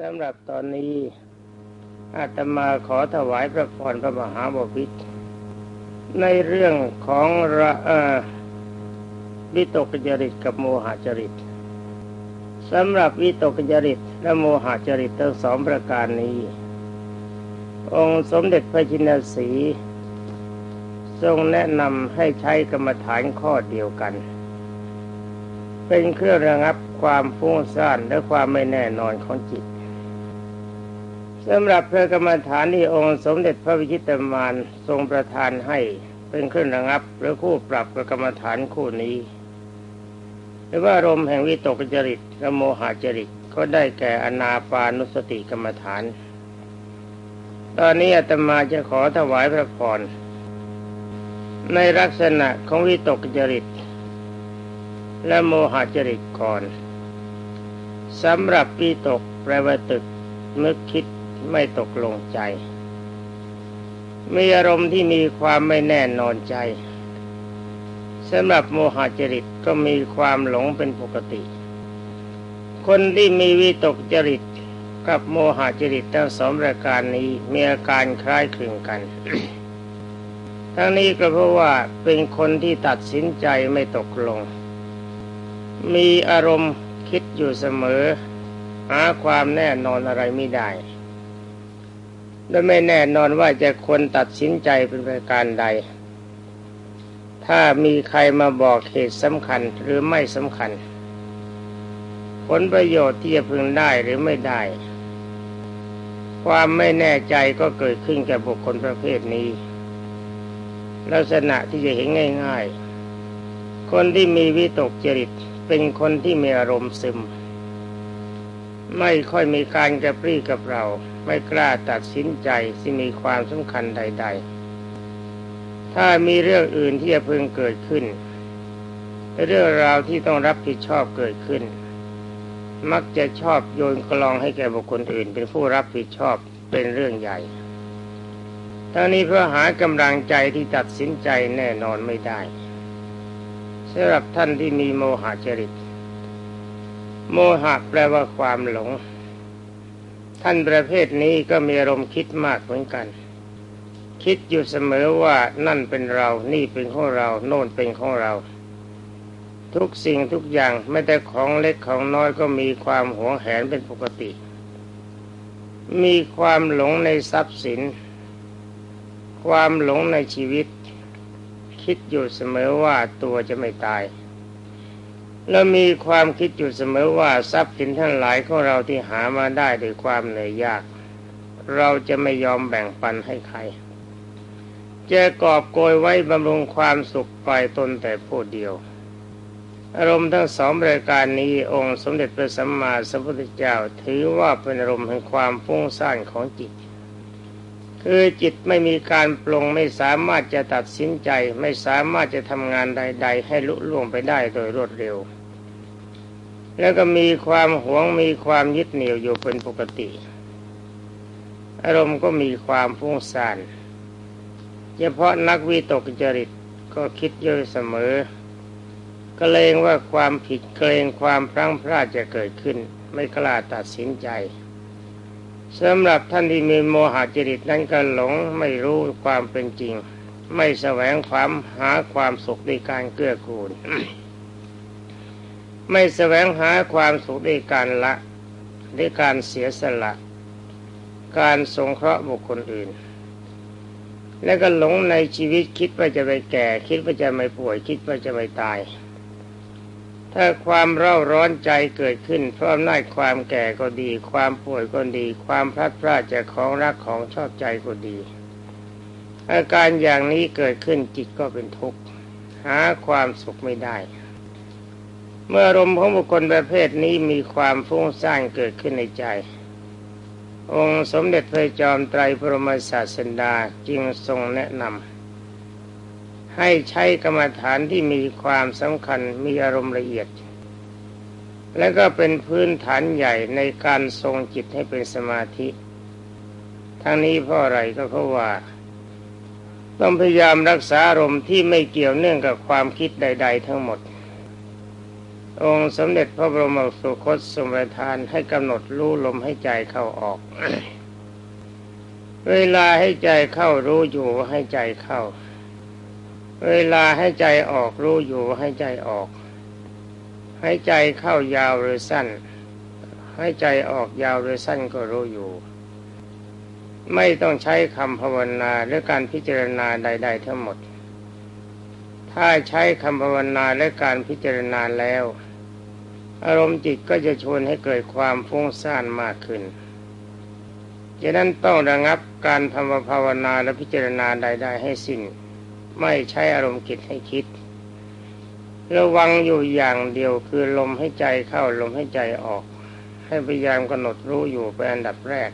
สำหรับตอนนี้อาตมาขอถวายพระพรพระมหาบพิตรในเรื่องของระวิตกจริตกับโมหจริตสำหรับวิตกจริตและโมหจริตทั้งสองประการนี้ องค์สมเด็จพระจินสี ทรงแนะนำให้ใช้กรรมฐานข้อเดียวกัน เป็นเครื่องระงับความฟุ้งซ่านและความไม่แน่นอนของจิต สำหรับพระกรรมฐานที่องค์สมเด็จพระวิชิตมารทรงประทานให้เป็นเครื่องระงับหรือคู่ปรับกับกรรมฐานคู่นี้ หรือว่าอารมแห่งวิตกจริตและโมหจริตก็ได้แก่อนาปานุสติกรรมฐาน ตอนนี้อาตมาจะขอถวายพระพรในลักษณะของวิตกจริต และโมหจริตก่อนสำหรับวิตกแปลว่าตึกนึกคิด ไม่ตกลงใจ มีอารมณ์ที่มีความไม่แน่นอนใจสำหรับโมหจริตก็มีความหลงเป็นปกติ คนที่มีวิตกจริตกับโมหจริตทั้งสองประการนี้มีอาการคล้ายคลึงกัน ทั้งนี้ก็เพราะว่าเป็นคนที่ตัดสินใจไม่ตกลง มีอารมณ์คิดอยู่เสมอ หาความแน่นอนอะไรไม่ได้ และไม่แน่นอนว่าจะควรตัดสินใจเป็นประการใด ถ้ามีใครมาบอกเหตุสำคัญหรือไม่สำคัญ ผลประโยชน์ที่จะพึงได้หรือไม่ได้ ความไม่แน่ใจก็เกิดขึ้นแก่บุคคลประเภทนี้ ลักษณะที่จะเห็นง่าย ๆ คนที่มีวิตกจริตเป็นคนที่มีอารมณ์ซึม ไม่ค่อยมีการกระปรี้กับเรา ไม่กล้าตัดสินใจที่มีความสำคัญใด ๆ ถ้ามีเรื่องอื่นที่จะพึงเกิดขึ้น เรื่องราวที่ต้องรับผิดชอบเกิดขึ้น มักจะชอบโยนกลองให้แก่บุคคลอื่น เป็นผู้รับผิดชอบเป็นเรื่องใหญ่ทั้งนี้เพื่อหากำลังใจที่ตัดสินใจแน่นอนไม่ได้สำหรับท่านที่มีโมหะจริต โมหะแปลว่าความหลง ท่านประเภทนี้ก็มีอารมณ์คิดมากเหมือนกัน คิดอยู่เสมอว่านั่นเป็นเรา นี่เป็นของเรา โน่นเป็นของเรา ทุกสิ่งทุกอย่างไม่แต่ของเล็กของน้อยก็มีความหวงแหนเป็นปกติ มีความหลงในทรัพย์สิน ความหลงในชีวิต คิดอยู่เสมอว่าตัวจะไม่ตาย แล้วมีความคิดอยู่เสมอว่าทรัพย์สินทั้งหลายของเราที่หามาได้ด้วยความเหนื่อยยาก เราจะไม่ยอมแบ่งปันให้ใครจะกอบโกยไว้บำรุงความสุขไปตนแต่ผู้เดียว อารมณ์ทั้งสองรายการนี้องค์สมเด็จพระสัมมาสัมพุทธเจ้าถือว่าเป็นอารมณ์แห่งความฟุ้งซ่านของจิต คือจิตไม่มีการปลงไม่สามารถจะตัดสินใจ ไม่สามารถจะทำงานใด ๆ ให้ลุล่วงไปได้โดยรวดเร็ว แล้วก็มีความหวงมีความยึดเหนี่ยวอยู่เป็นปกติ อารมณ์ก็มีความฟุ้งซ่านเฉพาะนักวิตกจริตก็คิดเยอะเสมอเกรงว่าความผิดเกรงความพลั้งพลาดจะเกิดขึ้น ไม่กล้าตัดสินใจ สำหรับท่านที่มีโมหะจริตนั้นก็หลงไม่รู้ความเป็นจริง ไม่แสวงความหาความสุขในการเกื้อกูล ไม่แสวงหาความสุขด้วยการละด้วยการเสียสละ การสงเคราะห์บุคคลอื่น และก็หลงในชีวิตคิดว่าจะไปแก่ คิดว่าจะไม่ป่วย คิดว่าจะไม่ตาย ถ้าความเร่าร้อนใจเกิดขึ้นเพราะอำนาจความแก่ก็ดี ความป่วยก็ดี ความพลัดพรากจากของรักของชอบใจก็ดี อาการอย่างนี้เกิดขึ้นจิตก็เป็นทุกข์หาความสุขไม่ได้ เมื่ออารมณ์ของบุคคลประเภทนี้มีความฟุ้งซ่านเกิดขึ้นในใจ องค์สมเด็จพระจอมไตรปรมศาสดาจึงทรงแนะนำ ให้ใช้กรรมฐานที่มีความสำคัญมีอารมณ์ละเอียด และก็เป็นพื้นฐานใหญ่ในการทรงจิตให้เป็นสมาธิ ทั้งนี้เพราะอะไรก็เพราะว่า ต้องพยายามรักษาอารมณ์ที่ไม่เกี่ยวเนื่องกับความคิดใด ๆ ทั้งหมด องค์สมเด็จพระบรมสุคตทรงปรทานให้กำหนดรู้ลมให้ใจเข้าออก เวลาให้ใจเข้ารู้อยู่ให้ใจเข้า เวลาให้ใจออกรู้อยู่ให้ใจออก ให้ใจเข้ายาวหรือสั้น ให้ใจออกยาวหรือสั้นก็รู้อยู่ ไม่ต้องใช้คำภาวนาหรือการพิจารณาใด ๆ ทั้งหมด ถ้าใช้คำภาวนาและการพิจารณาแล้ว อารมณ์จิตก็จะชวนให้เกิดความฟุ้งซ่านมากขึ้นฉะนั้นต้องระงับการทำภาวนาและพิจารณาใด ๆ ให้สิ้น ไม่ใช้อารมณ์จิตให้คิด ระวังอยู่อย่างเดียวคือลมให้ใจเข้าลมให้ใจออก ให้พยายามกำหนดรู้อยู่เป็นอันดับแรก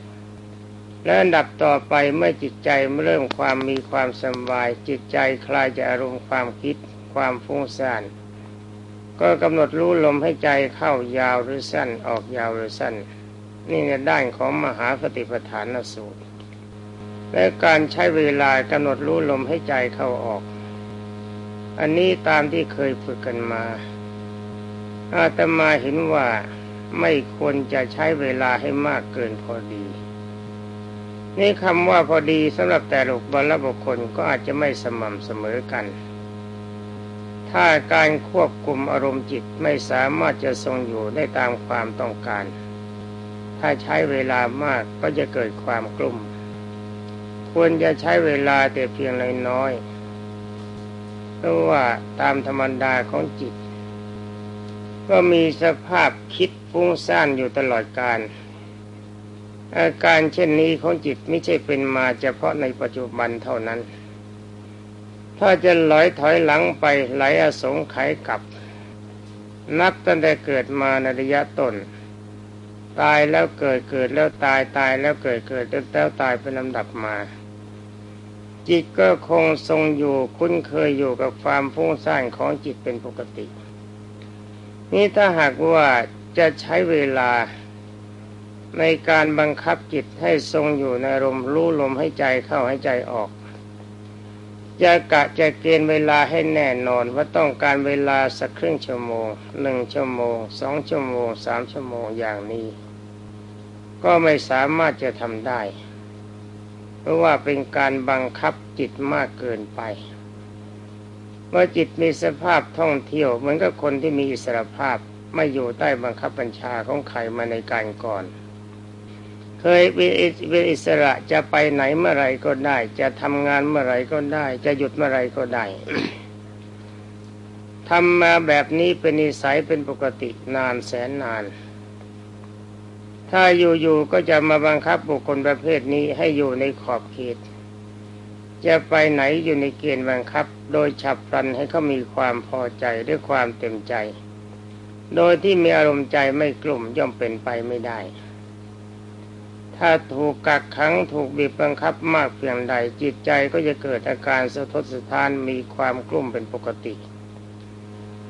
และอันดับต่อไปเมื่อจิตใจเริ่มความมีความสบาย จิตใจคลายจากอารมณ์ความคิด ความฟุ้งซ่านก็กำหนดรู้ลมให้ใจเข้ายาวหรือสั้นออกยาวหรือสั้น นี่ในด้านของมหาปฏิปทานสูตร และการใช้เวลากำหนดรู้ลมให้ใจเข้าออก อันนี้ตามที่เคยฝึกกันมา อาตมาเห็นว่าไม่ควรจะใช้เวลาให้มากเกินพอดี นี่คำว่าพอดีสำหรับแต่ละบุคคลก็อาจจะไม่สม่ำเสมอกัน ถ้าการควบคุมอารมณ์จิตไม่สามารถจะทรงอยู่ได้ตามความต้องการ ถ้าใช้เวลามากก็จะเกิดความกลุ่ม ควรจะใช้เวลาแต่เพียงเล็กน้อยเพราะว่าตามธรรมดาของจิต ก็มีสภาพคิดฟุ้งซ่านอยู่ตลอดการอาการเช่นนี้ของจิตไม่ใช่เป็นมาเฉพาะในปัจจุบันเท่านั้น ถ้าจะลอยถอยหลังไปไหลอสงไขยกับ นับตั้งแต่เกิดมาในระยะต้น ตายแล้วเกิดเกิดแล้วตายตายแล้วเกิดเกิดแล้วตายเป็นลำดับมา จิตก็คงทรงอยู่คุ้นเคยอยู่กับความฟุ้งซ่านของจิตเป็นปกติ นี่ถ้าหากว่าจะใช้เวลาในการบังคับจิตให้ทรงอยู่ในลมรู้ลมให้ใจเข้าให้ใจออกจะกะจะเกณฑ์เวลาให้แน่นอนว่าต้องการเวลาสักครึ่งชั่วโมงหนึ่งชั่วโมงสองชั่วโมงสามชั่วโมงอย่างนี้ ก็ไม่สามารถจะทำได้ ราะว่าเป็นการบังคับจิตมากเกินไป เมื่อจิตมีสภาพท่องเที่ยวเหมือนกับคนที่มีอิสรภาพไม่อยู่ใต้บังคับบัญชาของใครมาในการก่อน เคยเป็นอิสระจะไปไหนเมื่อไรก็ได้ จะทำงานเมื่อไรก็ได้ จะหยุดเมื่อไรก็ได้ทำมาแบบนี้เป็นนิสัยเป็นปกตินานแสนนาน ถ้าอยู่ๆก็จะมาบังคับบุคคลประเภทนี้ให้อยู่ในขอบเขต จะไปไหนอยู่ในเกณฑ์บังคับ โดยฉับพลันให้เขามีความพอใจด้วยความเต็มใจ โดยที่มีอารมณ์ใจไม่กลุ่มย่อมเป็นไปไม่ได้ ถ้าถูกกักขังถูกบีบบังคับมากเพียงใดจิตใจก็จะเกิดอาการสะทกสะท้านมีความกลุ้มเป็นปกติ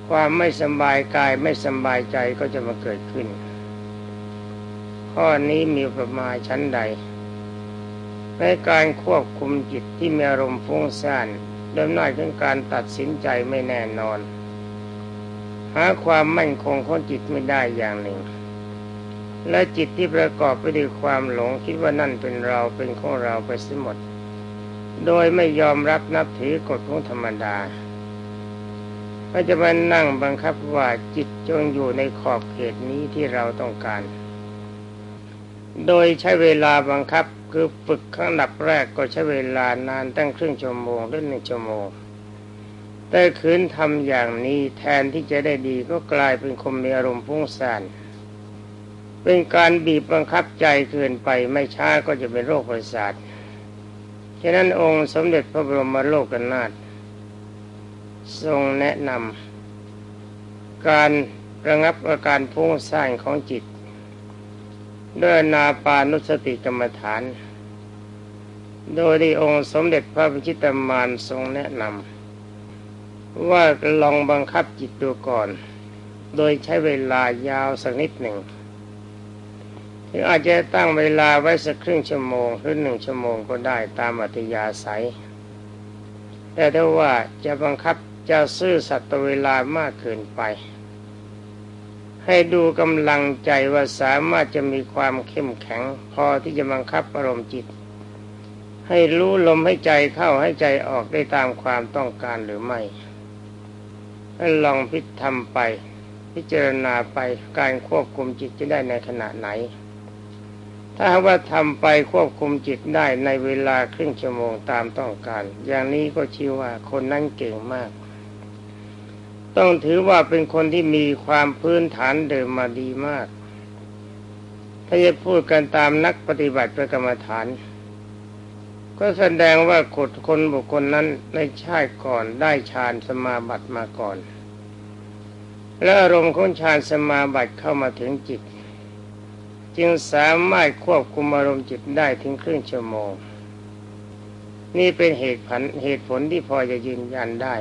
ความไม่สบายกายไม่สบายใจก็จะมาเกิดขึ้น ข้อนี้มีประมาณชั้นใดในการควบคุมจิตที่มีอารมณ์ฟุ้งซ่านโดยน้อยถึงการตัดสินใจไม่แน่นอน หาความมั่นคงของจิตไม่ได้อย่างหนึ่ง และจิตที่ประกอบไปด้วยความหลงคิดว่านั่นเป็นเราเป็นของเราไปสิหมด โดยไม่ยอมรับนับถือกฎของธรรมดาก็จะมานั่งบังคับว่าจิตจงอยู่ในขอบเขตนี้ที่เราต้องการ โดยใช้เวลาบังคับคือฝึกขั้งดับแรกก็ใช้เวลานานตั้งครึ่งชั่วโมงหรือหนึ่งชั่วโมง แต่คืนทำอย่างนี้แทนที่จะได้ดีก็กลายเป็นคมมีอารมณ์พุ่งซ่านเป็นการบีบบังคับใจเกินไปไม่ช้าก็จะเป็นโรคประสาทฉะนั้นองค์สมเด็จพระบรมโลกนาถทรงแนะนำการระงับอาการพุ่งสร้างของจิต ด้วยนาปานุสติกรรมฐาน โดยที่องค์สมเด็จพระพิชิตามานทรงแนะนำว่าลองบังคับจิตดูก่อน โดยใช้เวลายาวสักนิดหนึ่งหรืออาจจะตั้งเวลาไว้สักครึ่งชั่วโมงหรือหนึ่งชั่วโมงก็ได้ตามอัธยาศัย แต่ถ้าว่าจะบังคับจะซื่อสัตว์เวลามากเกินไป ให้ดูกำลังใจว่าสามารถจะมีความเข้มแข็ง พอที่จะบังคับอารมณ์จิต ให้รู้ลมให้ใจเข้าให้ใจออกได้ตามความต้องการหรือไม่ให้ลองพิจทำไป พิจารณาไปการควบคุมจิตจะได้ในขณะไหน ถ้าว่าทำไปควบคุมจิตได้ในเวลาครึ่งชั่วโมงตามต้องการ อย่างนี้ก็ชื่อว่าคนนั้นเก่งมาก ต้องถือว่าเป็นคนที่มีความพื้นฐานเดิมมาดีมาก ถ้าจะพูดกันตามนักปฏิบัติประกรรมฐาน ก็แสดงว่าขดคนบุคคลนั้นในชาติก่อนได้ฌานสมาบัติมาก่อน และอารมณ์ของฌานสมาบัติเข้ามาถึงจิต จึงสามารถควบคุมอารมณ์จิตได้ถึงครึ่งชั่วโมง นี่เป็นเหตุผลเหตุผลที่พอจะยืนยันได้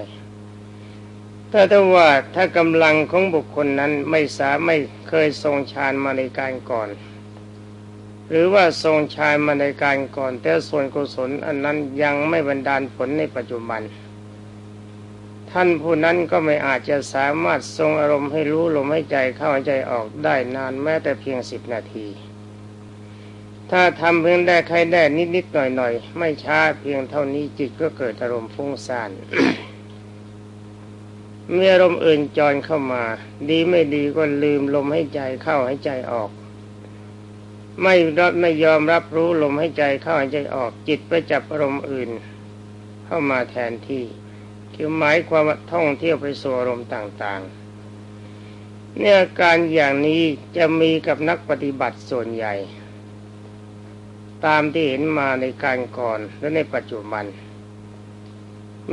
ถ้าถ้าว่าถ้ากำลังของบุคคลนั้นไม่สาไม่เคยทรงฌานมาในการก่อน หรือว่าทรงฌานมาในการก่อน แต่ส่วนกุศลอันนั้นยังไม่บรรดาลผลในปัจจุบัน ท่านผู้นั้นก็ไม่อาจจะสามารถทรงอารมณ์ให้รู้ลมให้ใจเข้าใจออกได้นานแม้แต่เพียงสิบนาที ถ้าทำเพียงได้ใครได้นิดๆหน่อยๆ ไม่ช้าเพียงเท่านี้จิตก็เกิดอารมณ์ฟุ้งซ่าน เมีอารมณ์อื่นจอนเข้ามา ดีไม่ดีก็ลืมลมให้ใจเข้าให้ใจออก ไม่รับไม่ยอมรับรู้ลมให้ใจเข้าให้ใจออก จิตไปจับอารมณ์อื่น เข้ามาแทนที่คือหมายความว่าท่องเที่ยวไปสู่อารมณ์ต่างๆ เนี่ยการอย่างนี้จะมีกับนักปฏิบัติส่วนใหญ่ ตามที่เห็นมาในการก่อนและในปัจจุบัน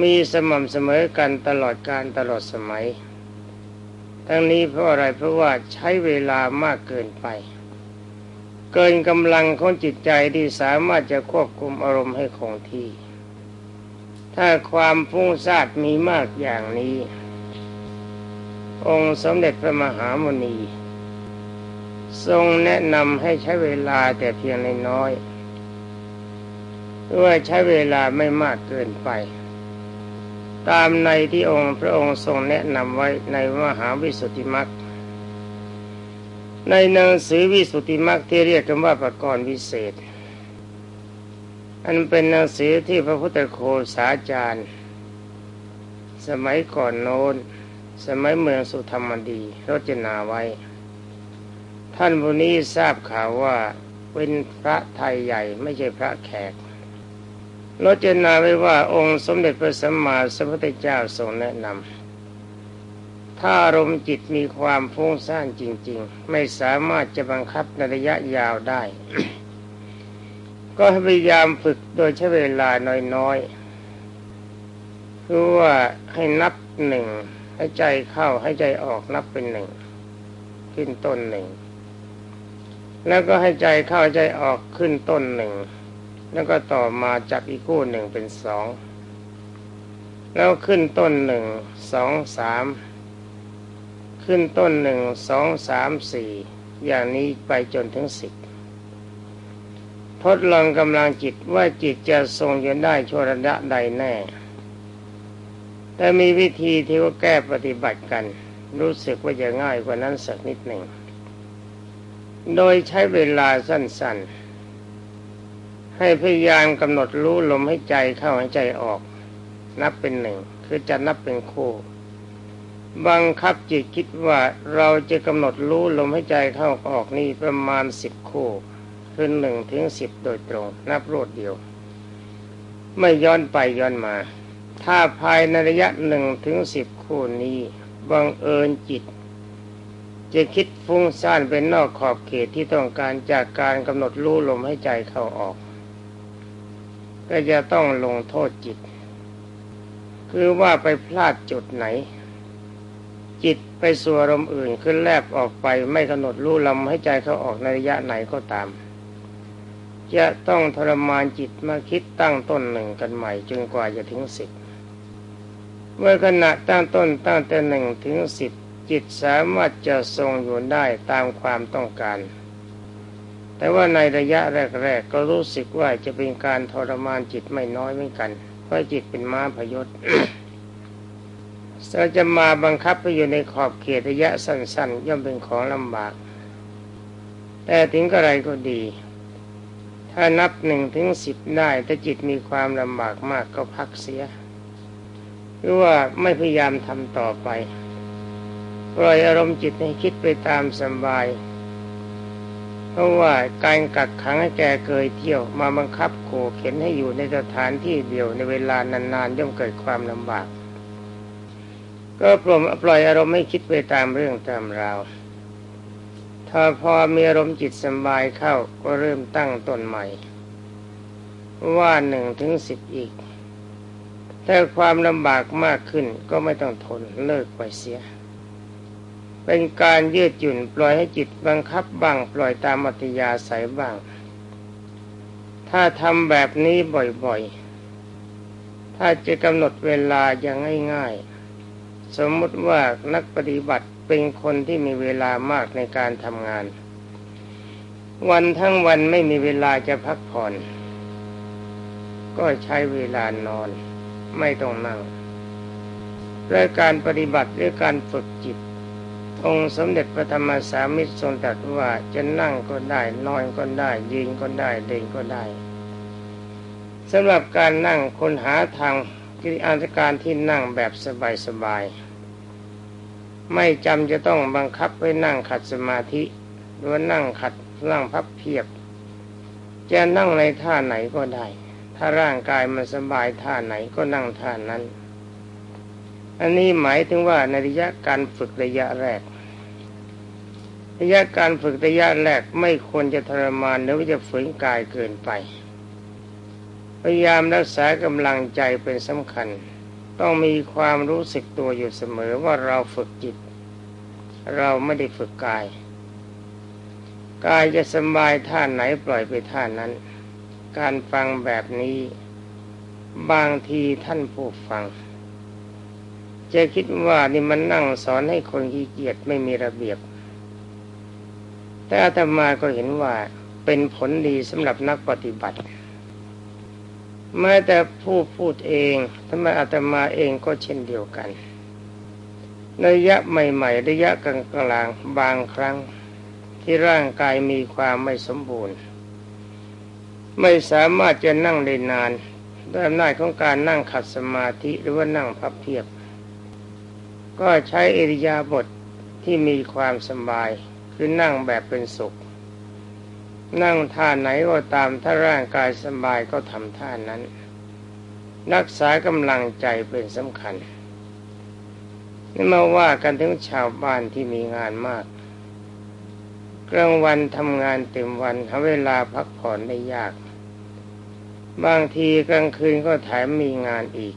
มีสม่ำเสมอกันตลอดการตลอดสมัย ทั้งนี้เพราะอะไรเพราะว่าใช้เวลามากเกินไป เกินกำลังของจิตใจที่สามารถจะควบคุมอารมณ์ให้คงที่ ถ้าความฟุ้งซ่านมีมากอย่างนี้ องค์สมเด็จพระมหามุนี ทรงแนะนำให้ใช้เวลาแต่เพียงน้อยด้วยใช้เวลาไม่มากเกินไป ตามในที่องค์พระองค์ทรงแนะนำไว้ในมหาวิสุทธิมรรคในหนังสือวิสุทธิมรรคที่เรียกกันว่าประกรณ์วิเศษ อันเป็นหนังสือที่พระพุทธโคสาจารย์ สมัยก่อนโน้น สมัยเมืองสุธรรมดีรจนาไว้ ท่านผู้นี้ทราบข่าวว่าเป็นพระไทยใหญ่ไม่ใช่พระแขก รจนาไว้ว่าองค์สมเด็จพระสัมมาสัมพุทธเจ้าทรงแนะนำถ้าอารมณ์จิตมีความฟุ้งซ่านจริง ๆ ไม่สามารถจะบังคับในระยะยาวได้ ก็พยายามฝึกโดยใช้เวลาน้อยๆคือว่าให้นับหนึ่งให้ใจเข้าให้ใจออกนับเป็นหนึ่งขึ้นต้นหนึ่งแล้วก็ให้ใจเข้าใจออกขึ้นต้นหนึ่ง แล้วก็ต่อมาจับอีกคู่หนึ่งเป็นสองแล้วขึ้นต้นหนึ่งสองสามขึ้นต้นหนึ่งสองสามสี่อย่างนี้ไปจนถึงสิบทดลองกำลังจิตว่าจิตจะทรงยืนได้ชั่วระยะใดแน่ แต่มีวิธีที่ว่าแก้ปฏิบัติกัน รู้สึกว่าจะง่ายกว่านั้นสักนิดหนึ่ง โดยใช้เวลาสั้นๆ ให้พยายามกำหนดรู้ลมให้ใจเข้าให้ใจออก นับเป็นหนึ่งคือจะนับเป็นคู่ บังคับจิตคิดว่าเราจะกำหนดรู้ลมให้ใจเข้าออกนี่ประมาณสิบคู่คือหนึ่งถึงสิบโดยตรง นับรวดเดียว ไม่ย้อนไปย้อนมา ถ้าภายในระยะหนึ่งถึงสิบคู่นี้บังเอิญจิต จะคิดฟุ้งซ่านเป็นนอกขอบเขตที่ต้องการจากการกำหนดรู้ลมให้ใจเข้าออก ก็จะต้องลงโทษจิต คือว่าไปพลาดจุดไหน จิตไปสู่อารมณ์อื่นขึ้นแลบออกไปไม่กำหนดรู้ลำให้ใจเขาออกในระยะไหนก็ตาม จะต้องทรมานจิตมาคิดตั้งต้นหนึ่งกันใหม่จนกว่าจะถึงสิบเมื่อขณะตั้งต้นตั้งแต่หนึ่งถึงสิบจิตสามารถจะทรงอยู่ได้ตามความต้องการ แต่ว่าในระยะแรก ๆ ก็รู้สึกว่าจะเป็นการทรมานจิตไม่น้อยเหมือนกัน เพราะจิตเป็นม้าพยศเราจะมาบังคับไปอยู่ในขอบเขตระยะสั้น ๆ ย่อมเป็นของลำบาก แต่ถึงกระไรก็ดี ถ้านับหนึ่งถึงสิบได้แต่จิตมีความลำบากมากก็พักเสีย หรือว่าไม่พยายามทำต่อไป ปล่อยอารมณ์จิตให้คิดไปตามสบาย เพราะว่าการกักขังให้แกเกยเที่ยวมาบังคับโขเข็นให้อยู่ในสถานที่เดียวในเวลานานๆย่อมเกิดความลำบาก ก็ปล่อยปล่อยอารมณ์ให้คิดไปตามเรื่องตามราวถ้าพอมีอารมณ์จิตสบายเข้าก็เริ่มตั้งต้นใหม่ ว่าหนึ่งถึงสิบอีก ถ้าความลำบากมากขึ้นก็ไม่ต้องทนเลิกไปเสีย เป็นการยืดหยุ่นปล่อยให้จิตบังคับบ้างปล่อยตามอัตยาสายบ้าง ถ้าทำแบบนี้บ่อยๆ ถ้าจะกำหนดเวลาอย่างง่ายๆ สมมติว่านักปฏิบัติเป็นคนที่มีเวลามากในการทำงาน วันทั้งวันไม่มีเวลาจะพักผ่อน ก็ใช้เวลานอน ไม่ต้องนั่งด้วยการปฏิบัติด้วยการฝึกจิต องค์สมเด็จพระธรรมสามิตรทรงตรัสว่าจะนั่งก็ได้นอนก็ได้ ยืนก็ได้เดินก็ได้สำหรับการนั่งคนหาทางกิริยาการที่นั่งแบบสบายๆไม่จำจะต้องบังคับไว้นั่งขัดสมาธิหรือนั่งขัดนั่งพับเพียบ จะนั่งในท่าไหนก็ได้ ถ้าร่างกายมันสบายท่าไหนก็นั่งท่านั้นอันนี้หมายถึงว่าในระยะการฝึกระยะแรก ระยะการฝึกระยะแรกไม่ควรจะทรมานหรือว่าจะฝืนกายเกินไป พยายามรักษากำลังใจเป็นสำคัญ ต้องมีความรู้สึกตัวอยู่เสมอว่าเราฝึกจิต เราไม่ได้ฝึกกาย กายจะสบายท่าไหนปล่อยไปท่านั้น การฟังแบบนี้ บางทีท่านผู้ฟัง จะคิดว่านี่มันนั่งสอนให้คนขี้เกียจไม่มีระเบียบ แต่อาตมาก็เห็นว่าเป็นผลดีสำหรับนักปฏิบัติแม้แต่ผู้พูดเองทำไมอาตมาเองก็เช่นเดียวกันระยะใหม่ ๆ ระยะกลางๆบางครั้งที่ร่างกายมีความไม่สมบูรณ์ ไม่สามารถจะนั่งได้นานด้วยอำนาจของการนั่งขัดสมาธิหรือว่านั่งพับเพียบ ก็ใช้อริยาบทที่มีความสบาย คือนั่งแบบเป็นสุข นั่งท่าไหนก็ตามถ้าร่างกายสบายก็ทำท่านั้น รักษากำลังใจเป็นสำคัญนี่มาว่ากันถึงชาวบ้านที่มีงานมากกลางวันทำงานเต็มวันหาเวลาพักผ่อนได้ยาก บางทีกลางคืนก็แถมมีงานอีก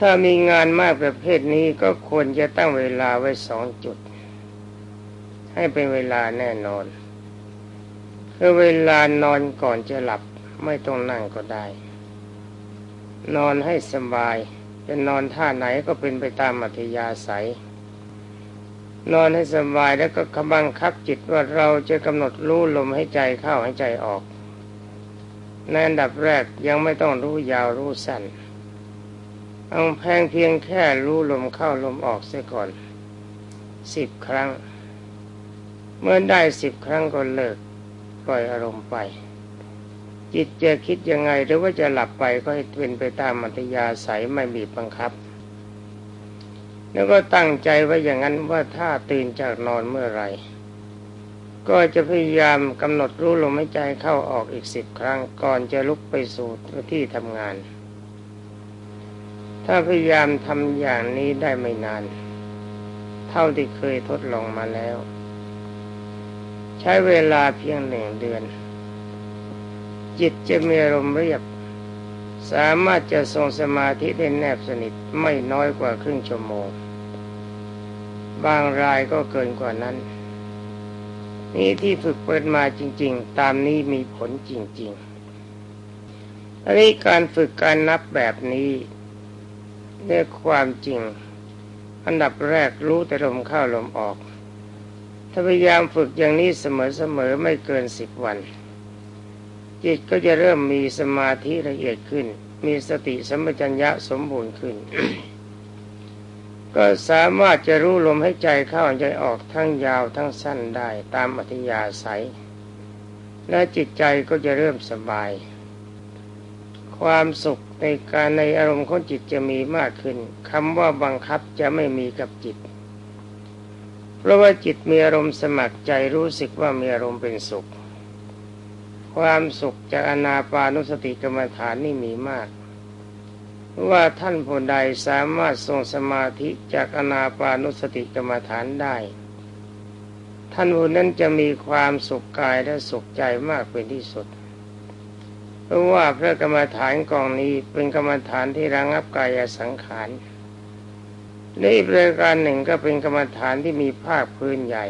ถ้ามีงานมากประเภทนี้ก็ควรจะตั้งเวลาไว้สองจุด ให้เป็นเวลาแน่นอนคือเวลานอนก่อนจะหลับไม่ต้องนั่งก็ได้ นอนให้สบายจะนอนท่าไหนก็เป็นไปตามอัธยาศัย นอนให้สบายแล้วก็กำบังคับจิตว่าเราจะกำหนดรู้ลมให้ใจเข้าให้ใจออกในอันดับแรกยังไม่ต้องรู้ยาวรู้สั้นเอาแพงเพียงแค่รู้ลมเข้าลมออกเสียก่อนสิบครั้ง เมื่อได้สิบครั้งก็เลิกปล่อยอารมณ์ไป จิตจะคิดยังไงหรือว่าจะหลับไปก็ให้เป็นไปตามมัธยาศัยไม่บีบังคับ แล้วก็ตั้งใจไว้อย่างนั้นว่าถ้าตื่นจากนอนเมื่อไรก็จะพยายามกำหนดรู้ลมหายใจเข้าออกอีกสิบครั้งก่อนจะลุกไปสู่ที่ทำงาน ถ้าพยายามทำอย่างนี้ได้ไม่นาน เท่าที่เคยทดลองมาแล้ว ช้เวลาเพียงหนึ่งเดือน จิตจะมีอารมณ์เรียบ สามารถจะทรงสมาธิได้แนบสนิทไม่น้อยกว่าครึ่งชั่วโมง บางรายก็เกินกว่านั้น นี่ที่ฝึกเปิดมาจริง ๆ ตามนี้มีผลจริงๆอันนี้การฝึกการนับแบบนี้เรียกความจริง อันดับแรกรู้แต่ลมเข้าลมออก ถ้าพยายามฝึกอย่างนี้เสมอๆไม่เกินสิบวัน จิตก็จะเริ่มมีสมาธิละเอียดขึ้น มีสติสัมปชัญญะสมบูรณ์ขึ้น ก็สามารถจะรู้ลมให้ใจเข้าใจออกทั้งยาวทั้งสั้นได้ตามอัธยาศัย และจิตใจก็จะเริ่มสบาย ความสุขในการในอารมณ์ของจิตจะมีมากขึ้นคำว่าบังคับจะไม่มีกับจิต เพราะว่าจิตมีอารมณ์สมัครใจรู้สึกว่ามีอารมณ์เป็นสุข ความสุขจากอนาปานุสติกรรมฐานนี่มีมาก ว่าท่านผู้ใดสามารถทรงสมาธิจากอนาปานุสติกรรมฐานได้ ท่านผู้นั้นจะมีความสุขกายและสุขใจมากเป็นที่สุดเพราะว่าพระกรรมฐานกองนี้เป็นกรรมฐานที่ระงับกายสังขาร ในอีกประการหนึ่งก็เป็นกรรมฐานที่มีภาคพื้นใหญ่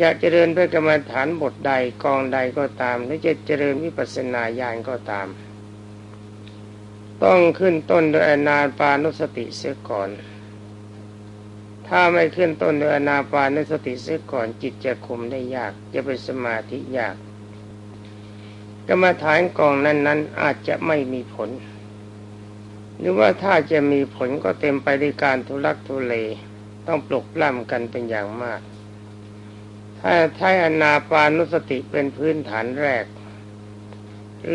จะเจริญพระกรรมฐานบทใดกองใดก็ตามหรือจะเจริญวิปัสสนาญาณก็ตาม ต้องขึ้นต้นด้วยอนาปานุสติเสียก่อน ถ้าไม่ขึ้นต้นด้วยอนาปานุสติเสียก่อนจิตจะคุมได้ยาก จะเป็นสมาธิยาก กรรมฐานกองนั้นๆอาจจะไม่มีผล หรือว่าถ้าจะมีผลก็เต็มไปด้วยการทุลักทุเลต้องปลุกปล้ำกันเป็นอย่างมาก ถ้าใช้อนาปานุสติเป็นพื้นฐานแรก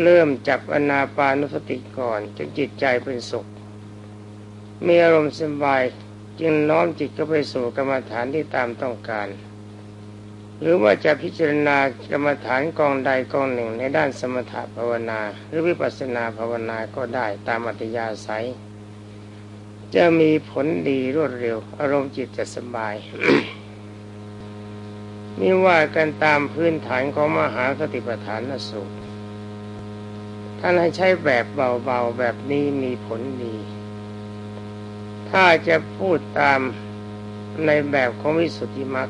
เริ่มจับอนาปานุสติก่อนจนจิตใจเป็นสุข มีอารมณ์สบายจึงน้อมจิตก็ไปสู่กรรมฐานที่ตามต้องการ หรือว่าจะพิจารณากรรมฐานกองใดกองหนึ่งในด้านสมถะภาวนา หรือวิปัสสนาภาวนาก็ได้ตามอัตยาศัย จะมีผลดีรวดเร็ว อารมณ์จิตจะสบายนี่ว่ากันตามพื้นฐานของมหาสติปัฏฐานสูตรท่านให้ใช้แบบเบาๆแบบนี้มีผลดี ถ้าจะพูดตามในแบบของวิสุทธิมรรค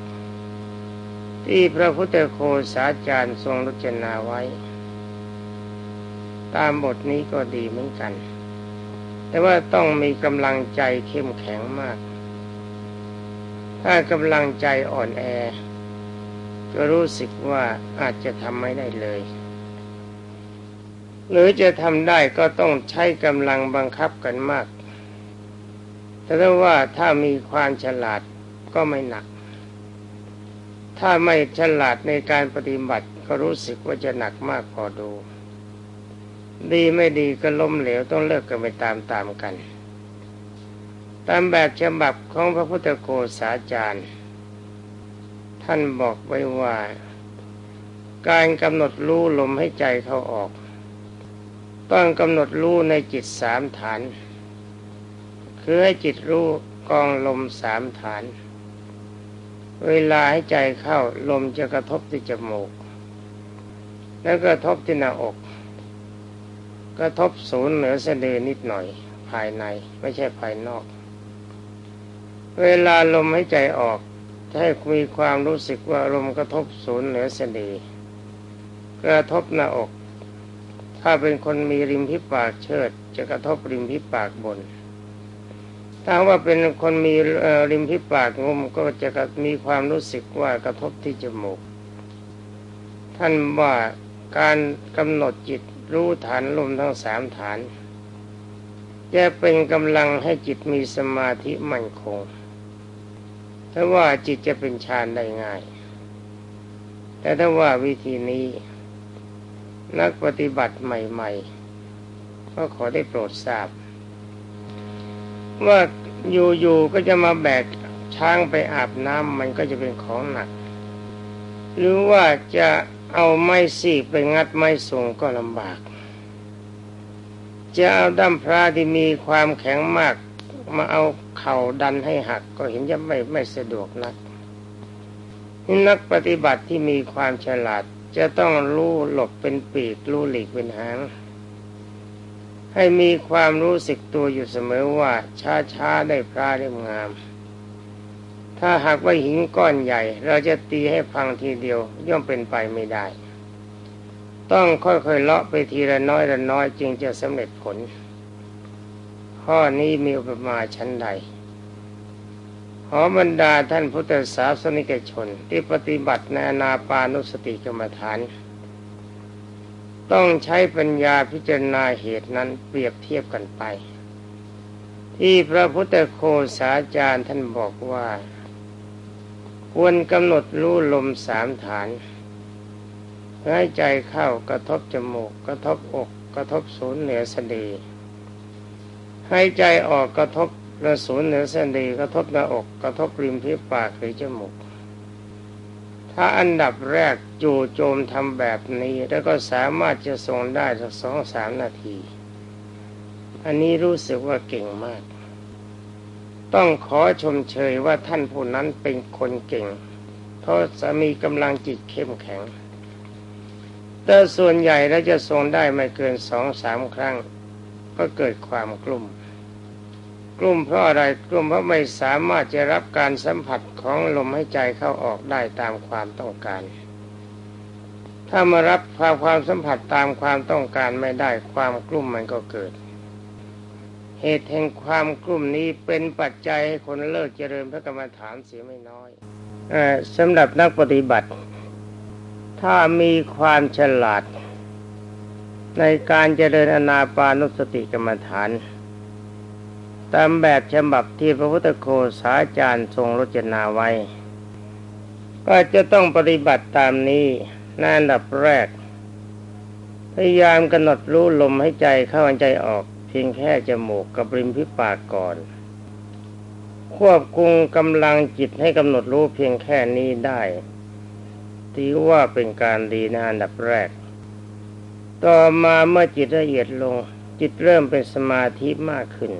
ที่พระพุทธโคสาจารย์ทรงรจนาไว้ ตามบทนี้ก็ดีเหมือนกัน แต่ว่าต้องมีกำลังใจเข้มแข็งมาก ถ้ากำลังใจอ่อนแอ ก็รู้สึกว่าอาจจะทำไม่ได้เลย หรือจะทำได้ก็ต้องใช้กำลังบังคับกันมาก แต่ถ้าว่าถ้ามีความฉลาดก็ไม่หนัก ถ้าไม่ฉลาดในการปฏิบัติก็รู้สึกว่าจะหนักมากพอดู ดีไม่ดีก็ล้มเหลวต้องเลิกกันไปตามๆกัน ตามแบบฉบับของพระพุทธโกษาจารย์ ท่านบอกไว้ว่า การกำหนดรู้ลมให้ใจเขาออก ต้องกำหนดรู้ในจิตสามฐาน คือให้จิตรู้กองลมสามฐาน เวลาให้ใจเข้าลมจะกระทบที่จมูก แล้วกระทบที่หน้าอก กระทบศูนย์เหนือสะดือนิดหน่อย ภายในไม่ใช่ภายนอก เวลาลมให้ใจออกจะให้มีความรู้สึกว่าลมกระทบศูนย์เหนือสะดือกระทบหน้าอก ถ้าเป็นคนมีริมพิปากเชิด จะกระทบริมพิปากบน ถ้าว่าเป็นคนมีริมพิปากงมก็จะมีความรู้สึกว่ากระทบที่จมูก ท่านว่าการกำหนดจิตรู้ฐานลมทั้งสามฐาน จะเป็นกำลังให้จิตมีสมาธิมั่นคงถ้าว่าจิตจะเป็นฌานได้ง่าย แต่ถ้าว่าวิธีนี้ นักปฏิบัติใหม่ ๆ ก็ขอได้โปรดทราบ ว่าอยู่ๆก็จะมาแบกช้างไปอาบน้ำมันก็จะเป็นของหนัก หรือว่าจะเอาไม้สีไปงัดไม้สูงก็ลำบาก จะเอาดั้มพระที่มีความแข็งมาก มาเอาเข่าดันให้หักก็เห็นจะไม่ไม่สะดวกนักนักปฏิบัติที่มีความฉลาดจะต้องรู้หลบเป็นปีกรู้หลีกเป็นหาง ให้มีความรู้สึกตัวอยู่เสมอว่าช้าช้าได้พระได้งาม ถ้าหากว่าหินก้อนใหญ่ เราจะตีให้พังทีเดียวย่อมเป็นไปไม่ได้ ต้องค่อยๆเลาะไปทีละน้อยละน้อยจึงจะสำเร็จผล ข้อนี้มีอุปมาชั้นใดขอบรรดาท่านพุทธศาสนิกชนที่ปฏิบัติในนาปานุสติกรรมฐาน ต้องใช้ปัญญาพิจารณาเหตุนั้นเปรียบเทียบกันไป ที่พระพุทธโคสาจารย์ท่านบอกว่า ควรกำหนดรู้ลมสามฐานหายใจเข้ากระทบจมูก กระทบอกกระทบศูนย์เหนือสะดือหายใจออกกระทบกระศูนย์เหนือสะดือกระทบหน้าอก กระทบริมฝีปากหรือจมูก ถ้าอันดับแรกจู่โจมทำแบบนี้ แล้วก็สามารถจะทรงได้สักสองสามนาที อันนี้รู้สึกว่าเก่งมาก ต้องขอชมเชยว่าท่านผู้นั้นเป็นคนเก่ง เพราะจะมีกำลังจิตเข้มแข็ง แต่ส่วนใหญ่แล้วจะทรงได้ไม่เกินสองสามครั้ง ก็เกิดความกลุ่ม กลุ่มเพราะอะไรกลุ่มเพราะไม่สามารถจะรับการสัมผัสของลมหายใจเข้าออกได้ตามความต้องการ ถ้ามารับความความสัมผัสตามความต้องการไม่ได้ความกลุ่มมันก็เกิด เหตุแห่งความกลุ่มนี้เป็นปัจจัยให้คนเลิกเจริญพระกรรมฐานเสียไม่น้อยอสำหรับนักปฏิบัติ ถ้ามีความฉลาด ในการเจริญอนาปานุสติกรรมฐาน ตามแบบฉบับที่พระพุทธโคสาจารย์ทรงรจนาไว้ ก็จะต้องปฏิบัติตามนี้ในอันดับแรก พยายามกำหนดรู้ลมให้ใจเข้าใจออก เพียงแค่จมูกกับริมพิปากก่อน ควบคุมกำลังจิตให้กำหนดรู้เพียงแค่นี้ได้ถือว่าเป็นการดีในอันดับแรก ต่อมาเมื่อจิตละเอียดลงจิตเริ่มเป็นสมาธิมากขึ้น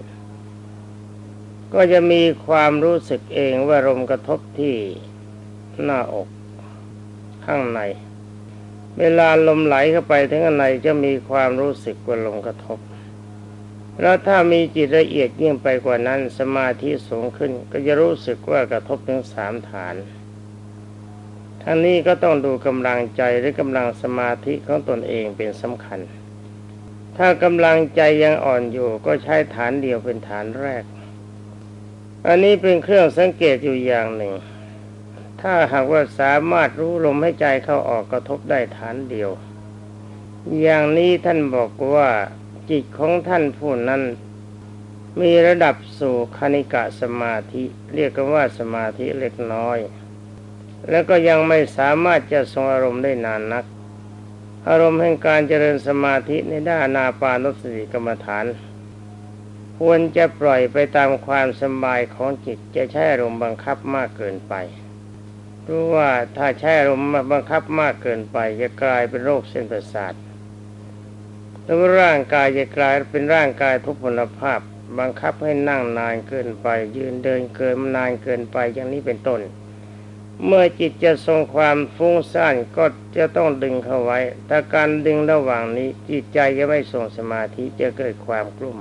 ก็จะมีความรู้สึกเองว่าลมกระทบที่หน้าอกข้างใน เวลาลมไหลเข้าไปถึงข้างในจะมีความรู้สึกว่าลมกระทบ แล้วถ้ามีจิตละเอียดยิ่งไปกว่านั้นสมาธิสูงขึ้น ก็จะรู้สึกว่ากระทบถึงสามฐาน ทั้งนี้ก็ต้องดูกำลังใจหรือกำลังสมาธิของตนเองเป็นสำคัญ ถ้ากำลังใจยังอ่อนอยู่ก็ใช้ฐานเดียวเป็นฐานแรก อันนี้เป็นเครื่องสังเกตอยู่อย่างหนึ่ง ถ้าหากว่าสามารถรู้ลมให้ใจเข้าออกกระทบได้ฐานเดียว อย่างนี้ท่านบอกว่าจิตของท่านผู้นั้นมีระดับสู่คณิกะสมาธิ เรียกกันว่าสมาธิเล็กน้อย แล้วก็ยังไม่สามารถจะทรงอารมณ์ได้นานนัก อารมณ์แห่งการเจริญสมาธิในด้านนาปานุสติกรรมฐาน ควรจะปล่อยไปตามความสบายของจิตจะใช้อารมณ์บังคับมากเกินไปรู้ว่าถ้าใช้อารมณ์บังคับมากเกินไปจะกลายเป็นโรคเส้นประสาทแล้วร่างกายจะกลายเป็นร่างกายทุพพลภาพ บังคับให้นั่งนานเกินไป ยืนเดินเกินนานเกินไปอย่างนี้เป็นต้น เมื่อจิตจะทรงความฟุ้งซ่านก็จะต้องดึงเข้าไว้ ถ้าการดึงระหว่างนี้จิตใจจะไม่ทรงสมาธิจะเกิดความกลุ่ม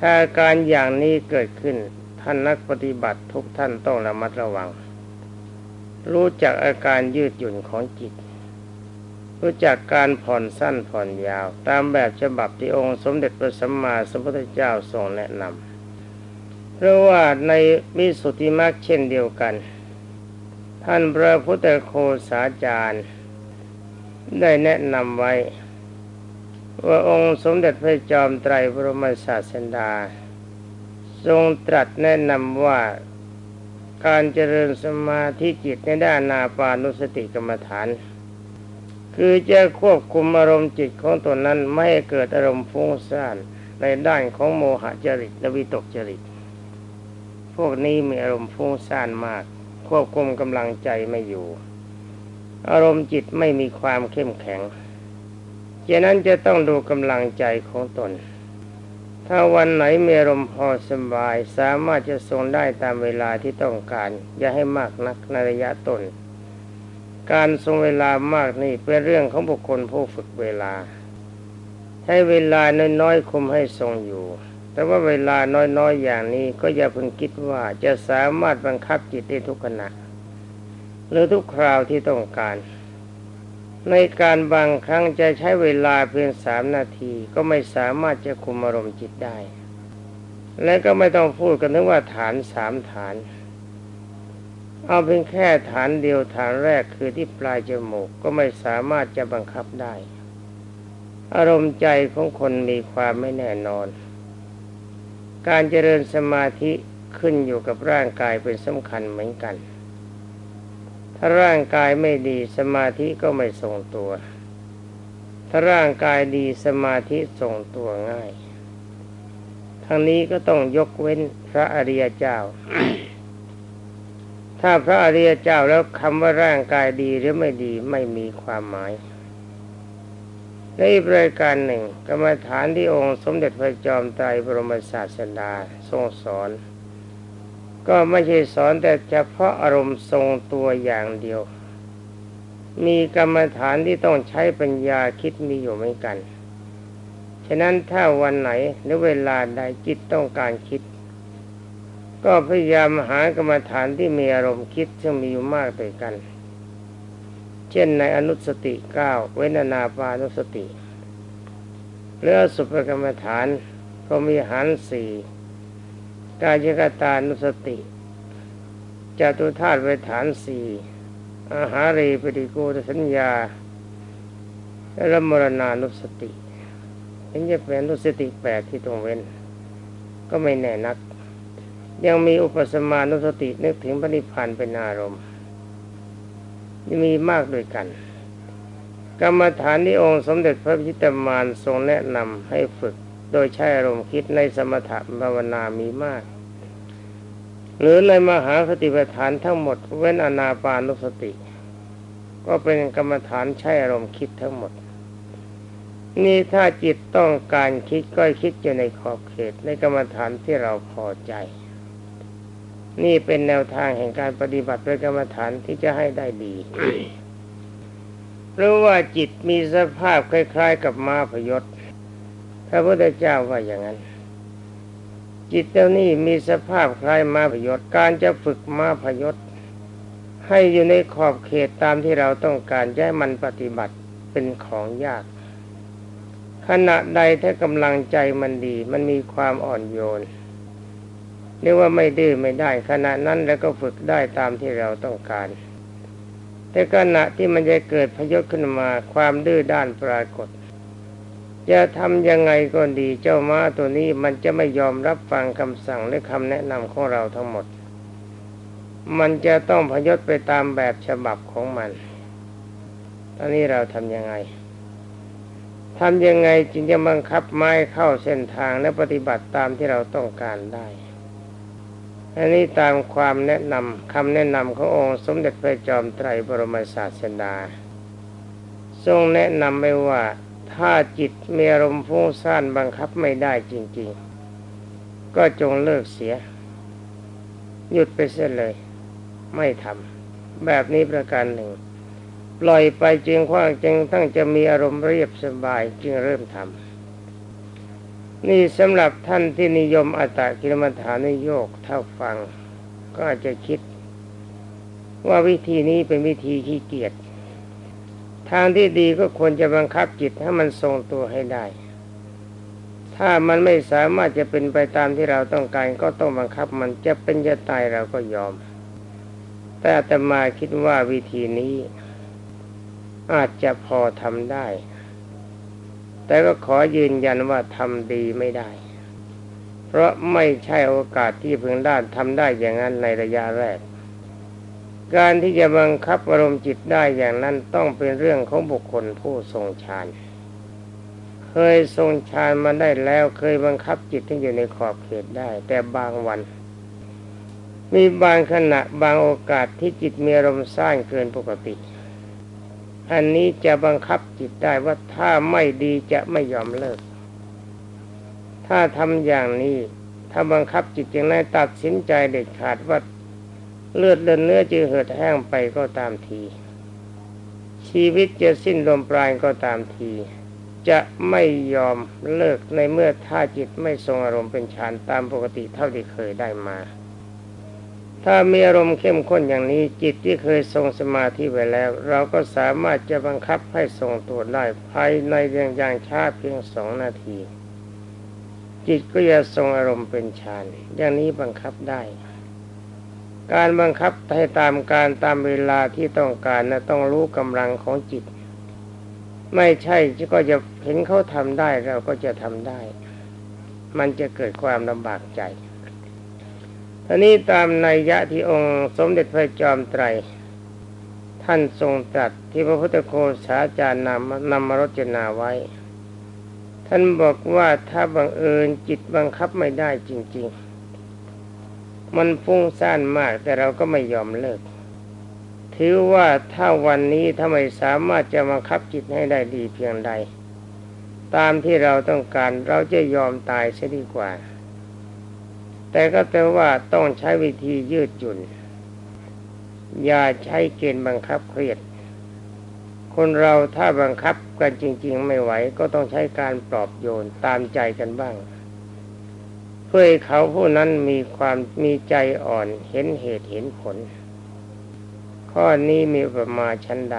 ถ้าการอย่างนี้เกิดขึ้นท่านนักปฏิบัติทุกท่านต้องระมัดระวัง รู้จักอาการยืดหยุ่นของจิต รู้จักการผ่อนสั้นผ่อนยาว ตามแบบฉบับที่องค์สมเด็จพระสัมมาสัมพุทธเจ้าทรงแนะนำเพราะว่าในมิสุทธิมรรคเช่นเดียวกัน ท่านพระพุทธโคสาจารย์ ได้แนะนำไว้ ว่าองค์สมเด็จพระจอมไตรบรมศาสดา ทรงตรัสแนะนำว่าการเจริญสมาธิจิตในด้านนาปานุสติกรรมฐาน คือจะควบคุมอารมณ์จิตของตนนั้นไม่ให้เกิดอารมณ์ฟุ้งซ่านในด้านของโมหะจริตและวิตกจริต พวกนี้มีอารมณ์ฟุ้งซ่านมาก ควบคุมกำลังใจไม่อยู่ อารมณ์จิตไม่มีความเข้มแข็ง ฉะนั้นจะต้องดูกำลังใจของตน ถ้าวันไหนมีอารมพอสบาย สามารถจะทรงได้ตามเวลาที่ต้องการ อย่าให้มากนักในระยะตน การทรงเวลามากนี่เป็นเรื่องของบุคคลผู้ฝึกเวลา ให้เวลาน้อยๆคุมให้ทรงอยู่ แต่ว่าเวลาน้อยๆอย่างนี้ก็อย่าเพิ่งคิดว่าจะสามารถบังคับจิตได้ทุกขณะหรือทุกคราวที่ต้องการ ในการบางครั้งจะใช้เวลาเพียงสามนาทีก็ไม่สามารถจะคุมอารมณ์จิตได้ และก็ไม่ต้องพูดกันถึงว่าฐานสามฐาน เอาเพียงแค่ฐานเดียวฐานแรกคือที่ปลายจมูกก็ไม่สามารถจะบังคับได้ อารมณ์ใจของคนมีความไม่แน่นอน การเจริญสมาธิขึ้นอยู่กับร่างกายเป็นสำคัญเหมือนกัน ถ้าร่างกายไม่ดีสมาธิก็ไม่ทรงตัว ถ้าร่างกายดีสมาธิทรงตัวง่ายทั้งนี้ก็ต้องยกเว้นพระอริยเจ้า ถ้าพระอริยเจ้าแล้วคำว่าร่างกายดีหรือไม่ดีไม่มีความหมายในอีกรายการหนึ่งกรรมฐานที่องค์สมเด็จพระจอมไตรบรมศาสดาทรงสอน ก็ไม่ใช่สอนแต่เฉพาะอารมณ์ทรงตัวอย่างเดียว มีกรรมฐานที่ต้องใช้ปัญญาคิดมีอยู่เหมือนกัน ฉะนั้นถ้าวันไหนหรือเวลาใดจิตต้องการคิด ก็พยายามหากรรมฐานที่มีอารมณ์คิดซึ่งมีอยู่มากด้วยกัน เช่นในอนุสติเก้าเวนนาปานุสติเรือสุภกรรมฐานพรมีหันสี่ กายกตานุสติจตุธาตุเวฐานสี่อาหารีปฏิกูตสัญญาและมรณานุสติเห็นจะเป็นนุสติแปดที่ตรงเว้น ก็ไม่แน่นัก ยังมีอุปสมานุสตินึกถึงพระนิพพานเป็นอารมณ์มีมากด้วยกัน กรรมฐานที่องค์สมเด็จพระพิจิตามานทรงแนะนำให้ฝึก โดยใช้อารมณ์คิดในสมถะภาวนามีมาก หรือในมหาสติปัฏฐานทั้งหมด เว้นอนาปานุสติ ก็เป็นกรรมฐานใช้อารมณ์คิดทั้งหมด นี่ถ้าจิตต้องการคิดก็คิดอยู่ในขอบเขตในกรรมฐานที่เราพอใจ นี่เป็นแนวทางแห่งการปฏิบัติเป็นกรรมฐานที่จะให้ได้ดีเพราะว่าจิตมีสภาพคล้าย ๆ กับมาพยศ พระพุทธเจ้าว่าอย่างนั้น จิตเจ้านี่มีสภาพคล้ายมาพยศการจะฝึกมาพยศให้อยู่ในขอบเขตตามที่เราต้องการย้ายมันปฏิบัติเป็นของยาก ขณะใดถ้ากำลังใจมันดี มันมีความอ่อนโยนเรียกว่าไม่ดื้อไม่ได้ขณะนั้นแล้วก็ฝึกได้ตามที่เราต้องการ แต่ขณะที่มันจะเกิดพยศขึ้นมาความดื้อด้านปรากฏ จะทำยังไงก็ดีเจ้าม้าตัวนี้มันจะไม่ยอมรับฟังคำสั่งและคำแนะนำของเราทั้งหมด มันจะต้องพยศไปตามแบบฉบับของมัน ตอนนี้เราทำยังไงทำยังไงจึงจะบังคับไม้เข้าเส้นทางและปฏิบัติตามที่เราต้องการได้อันนี้ตามความแนะนำคำแนะนำขององค์สมเด็จพระจอมไตรบรมศาสดา ทรงแนะนำไว้ว่า ถ้าจิตมีอารมณ์ฟุ้งซ่านบังคับไม่ได้จริง ๆ ก็จงเลิกเสีย หยุดไปเสียเลย ไม่ทำแบบนี้ประการหนึ่ง ปล่อยไปจึงว่างจึงตั้งจะมีอารมณ์เรียบสบายจึงเริ่มทำนี่สำหรับท่านที่นิยมอัตตกิลมัฐานโยกถ้าฟัง ก็อาจจะคิดว่าวิธีนี้เป็นวิธีขี้เกียจ ทางที่ดีก็ควรจะบังคับจิตให้มันทรงตัวให้ได้ ถ้ามันไม่สามารถจะเป็นไปตามที่เราต้องการก็ต้องบังคับมันจะเป็นจะตายเราก็ยอม แต่แต่มาคิดว่าวิธีนี้อาจจะพอทำได้ แต่ก็ขอยืนยันว่าทำดีไม่ได้ เพราะไม่ใช่โอกาสที่พึงได้ทำได้อย่างนั้นในระยะแรก การที่จะบังคับอารมณ์จิตได้อย่างนั้นต้องเป็นเรื่องของบุคคลผู้ทรงฌาน เคยทรงฌานมาได้แล้วเคยบังคับจิตที่อยู่ในขอบเขตได้ แต่บางวัน มีบางขณะบางโอกาสที่จิตมีอารมณ์สร้างเกินปกติ อันนี้จะบังคับจิตได้ว่าถ้าไม่ดีจะไม่ยอมเลิก ถ้าทำอย่างนี้ถ้าบังคับจิตอย่างนั้นตัดสินใจเด็ดขาดว่า เลือดเลือนเนื้อจะเหือดแห้งไปก็ตามที ชีวิตจะสิ้นลมปราณก็ตามที จะไม่ยอมเลิกในเมื่อถ้าจิตไม่ทรงอารมณ์เป็นฌานตามปกติเท่าที่เคยได้มา ถ้ามีอารมณ์เข้มข้นอย่างนี้จิตที่เคยทรงสมาธิไว้แล้ว เราก็สามารถจะบังคับให้ทรงตัวได้ภายในเพียงอย่างช้าเพียงสองนาที จิตก็จะทรงอารมณ์เป็นฌานอย่างนี้บังคับได้ การบังคับให้ตามการตามเวลาที่ต้องการนะต้องรู้กำลังของจิต ไม่ใช่ก็จะเห็นเขาทำได้เราก็จะทำได้ มันจะเกิดความลำบากใจอันนี้ตามนัยยะที่องค์สมเด็จพระจอมไตร ท่านทรงตรัสที่พระพุทธโฆษาจารย์นำนำมารจนาไว้ ท่านบอกว่าถ้าบังเอิญจิตบังคับไม่ได้จริง ๆ มันฟุ้งซ่านมากแต่เราก็ไม่ยอมเลิก ถือว่าถ้าวันนี้ถ้าไม่สามารถจะบังคับจิตให้ได้ดีเพียงใด ตามที่เราต้องการเราจะยอมตายเสียดีกว่า แต่ก็แต่ว่าต้องใช้วิธียืดหยุ่น อย่าใช้เกณฑ์บังคับเครียด คนเราถ้าบังคับกันจริง ๆ ไม่ไหวก็ต้องใช้การปลอบโยนตามใจกันบ้าง เพื่อให้เขาผู้นั้นมีความมีใจอ่อนเห็นเหตุเห็นผล ข้อนี้มีประมาชั้นใด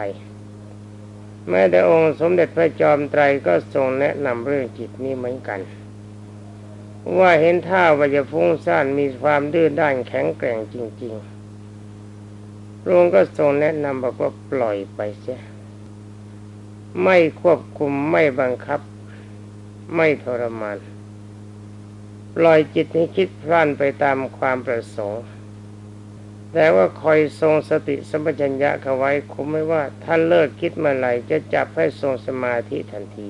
แม้แต่องค์สมเด็จพระจอมไตรก็ทรงแนะนำเรื่องจิตนี้เหมือนกัน ว่าเห็นท่าว่าจะฟุ้งซ่านมีความดื้อด้านแข็งแกร่งจริงๆพระองค์ก็ทรงแนะนำบอกว่าปล่อยไปเสียไม่ควบคุมไม่บังคับ ไม่ทรมาน ปล่อยจิตให้คิดพล่านไปตามความประสงค์ แต่ว่าคอยทรงสติสัมปชัญญะเขาไว้คุมไม่ว่าท่านเลิกคิดเมื่อไหร่จะจับให้ทรงสมาธิทันที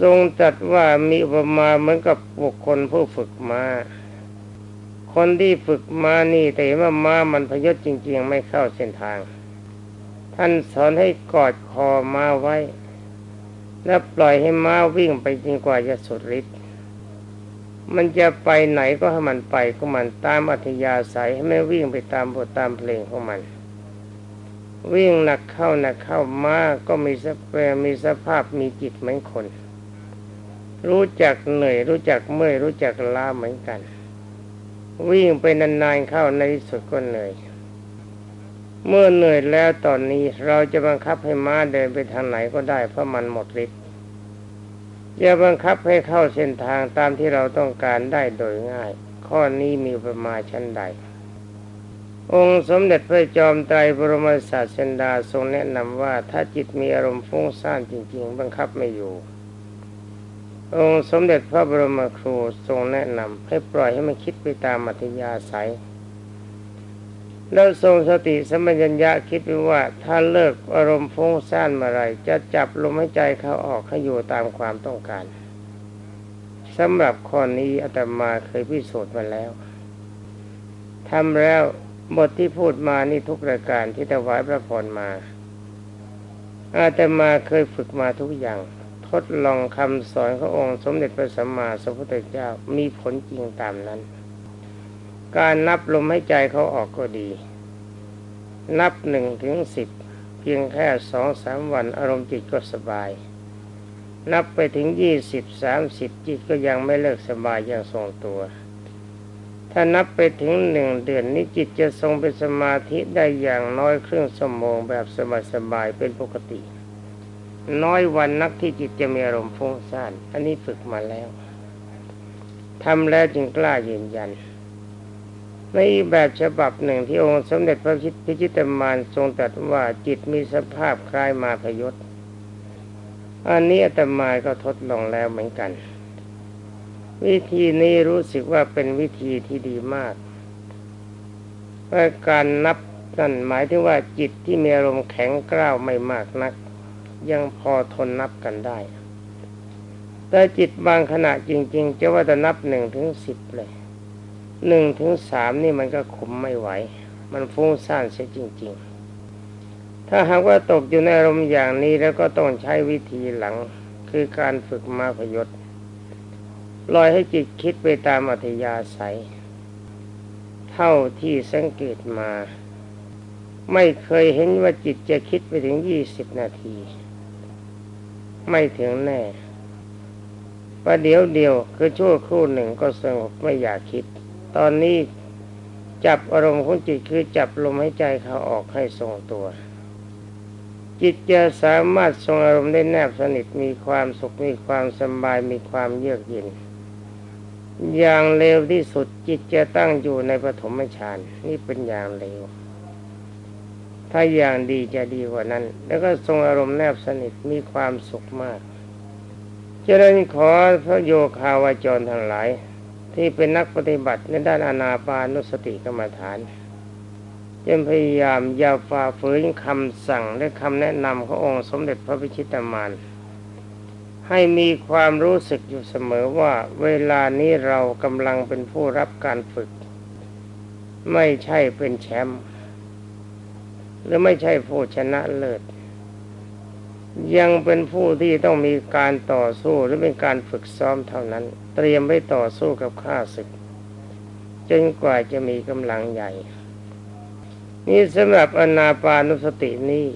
ทรงจัดว่ามีอุปมาเหมือนกับบุคคลผู้ฝึกมาคนที่ฝึกมานี่แต่ว่าม้ามันพยศจริง ๆ ไม่เข้าเส้นทาง ท่านสอนให้กอดคอม้าไว้ แล้วปล่อยให้ม้าวิ่งไปจนกว่าจะสุดฤทธิ์ มันจะไปไหนก็ให้มันไปของมันตามอัธยาศัยให้ไม่วิ่งไปตามบทตามเพลงของมัน วิ่งหนักเข้าหนักเข้าม้าก็มีสเปรมีสภาพมีจิตเหมือนคน รู้จักเหนื่อยรู้จักเมื่อยรู้จักล้าเหมือนกัน วิ่งไปนานๆเข้าในที่สุดก็เหนื่อยเมื่อเหนื่อยแล้วตอนนี้เราจะบังคับให้ม้าเดินไปทางไหนก็ได้เพราะมันหมดฤทธิ์ อย่าบังคับให้เข้าเส้นทางตามที่เราต้องการได้โดยง่าย ข้อนี้มีประมาณชั้นใด องค์สมเด็จพระจอมไตรบรมศาสดาทรงแนะนำว่าถ้าจิตมีอารมณ์ฟุ้งซ่านจริง ๆ บังคับไม่อยู่ องค์สมเด็จพระบรมครูทรงแนะนำให้ปล่อยให้มันคิดไปตามอัธยาศัย แล้วทรงสติสมัญญะคิดไปว่า ถ้าเลิกอารมณ์ฟุ้งซ่านเมื่อไรจะจับลมหายใจเขาออกให้อยู่ตามความต้องการสำหรับข้อนี้อาตมาเคยพิสูจน์มาแล้วทำแล้วบทที่พูดมานี่ทุกรายการที่ถวายพระพรมา อาตมาเคยฝึกมาทุกอย่าง ทดลองคำสอนขององค์สมเด็จพระสัมมาสัมพุทธเจ้ามีผลจริงตามนั้น การนับลมให้ใจเขาออกก็ดี นับหนึ่งถึงสิบเพียงแค่สองสามวันอารมณ์จิตก็สบาย นับไปถึงยี่สิบสามสิบจิตก็ยังไม่เลิกสบายยังทรงตัว ถ้านับไปถึงหนึ่งเดือนนี้จิตจะทรงเป็นสมาธิได้อย่างน้อยครึ่งสมงแบบสบายๆเป็นปกติ น้อยวันนักที่จิตจะมีอารมณ์ฟุ้งซ่านอันนี้ฝึกมาแล้วทำแล้วจึงกล้ายืนยัน ในแบบฉบับหนึ่งที่องค์สมเด็จพระพิจิตมานทรงตรัสว่าจิตมีสภาพคล้ายมาพยศอันนี้อาตมาก็ทดลองแล้วเหมือนกัน วิธีนี้รู้สึกว่าเป็นวิธีที่ดีมากเพราะการนับนั่นหมายถึงว่าจิตที่มีอารมณ์แข็งกร้าวไม่มากนัก ยังพอทนนับกันได้ แต่จิตบางขณะจริง ๆ จะว่าจะนับหนึ่งถึงสิบเลย หนึ่งถึงสามนี่มันก็คุมไม่ไหว มันฟุ้งซ่านเสียจริง ๆ ถ้าหากว่าตกอยู่ในอารมณ์อย่างนี้แล้วก็ต้องใช้วิธีหลังคือการฝึกมาพยศลอยให้จิตคิดไปตามอัธยาศัย เท่าที่สังเกตมา ไม่เคยเห็นว่าจิตจะคิดไปถึงยี่สิบนาที ไม่ถึงแน่ประเดี๋ยวเดียวคือชั่วครู่หนึ่งก็สงบไม่อยากคิด ตอนนี้จับอารมณ์ของจิตคือจับลมหายใจเขาออกให้ทรงตัว จิตจะสามารถทรงอารมณ์ได้แนบสนิทมีความสุขมีความสบายมีความเยือกเย็น อย่างเร็วที่สุดจิตจะตั้งอยู่ในปฐมฌานนี่เป็นอย่างเร็ว ถ้าอย่างดีจะดีกว่านั้น แล้วก็ทรงอารมณ์แนบสนิทมีความสุขมากเจริญขอพระโยคาวาจรทั้งหลาย ที่เป็นนักปฏิบัติในด้านอานาปานุสติกรรมฐานจงพยายามอย่าฝ่าฝืนคำสั่งและคำแนะนำขององค์สมเด็จพระพิชิตามานให้มีความรู้สึกอยู่เสมอว่าเวลานี้เรากำลังเป็นผู้รับการฝึก ไม่ใช่เป็นแชมป์หรือไม่ใช่ผู้ชนะเลิศ ยังเป็นผู้ที่ต้องมีการต่อสู้หรือเป็นการฝึกซ้อมเท่านั้น เตรียมไว้ต่อสู้กับข้าศึก จนกว่าจะมีกำลังใหญ่ นี่สำหรับอนาปานุสตินี้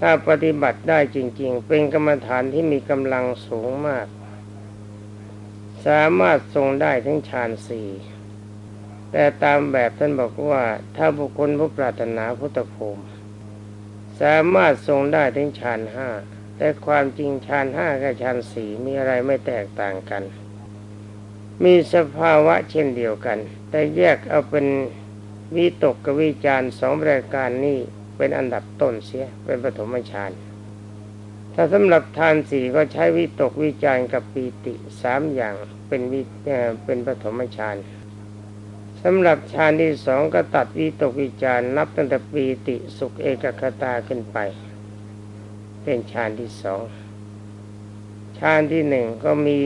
ถ้าปฏิบัติได้จริง ๆ เป็นกรรมฐานที่มีกำลังสูงมาก สามารถทรงได้ทั้งฌานสี่แต่ตามแบบท่านบอกว่าถ้าบุคคลผู้ปรารถนาพุทธภูมิ สามารถทรงได้ถึงฌานห้าแต่ความจริงฌานห้ากับฌานสี่มีอะไรไม่แตกต่างกัน มีสภาวะเช่นเดียวกัน แต่แยกเอาเป็นวิตกกับวิจารสองรายการนี้เป็นอันดับต้นเสียเป็นปฐมฌานถ้าสำหรับทานสี่ก็ใช้วิตกวิจารกับปีติสามอย่างเป็นวิเป็นปฐมฌาน สำหรับฌานที่สองก็ตัดวิตกวิจารนับตั้งแต่ปีติสุขเอกคตาขึ้นไป เป็นฌานที่สองฌานที่หนึ่งก็มี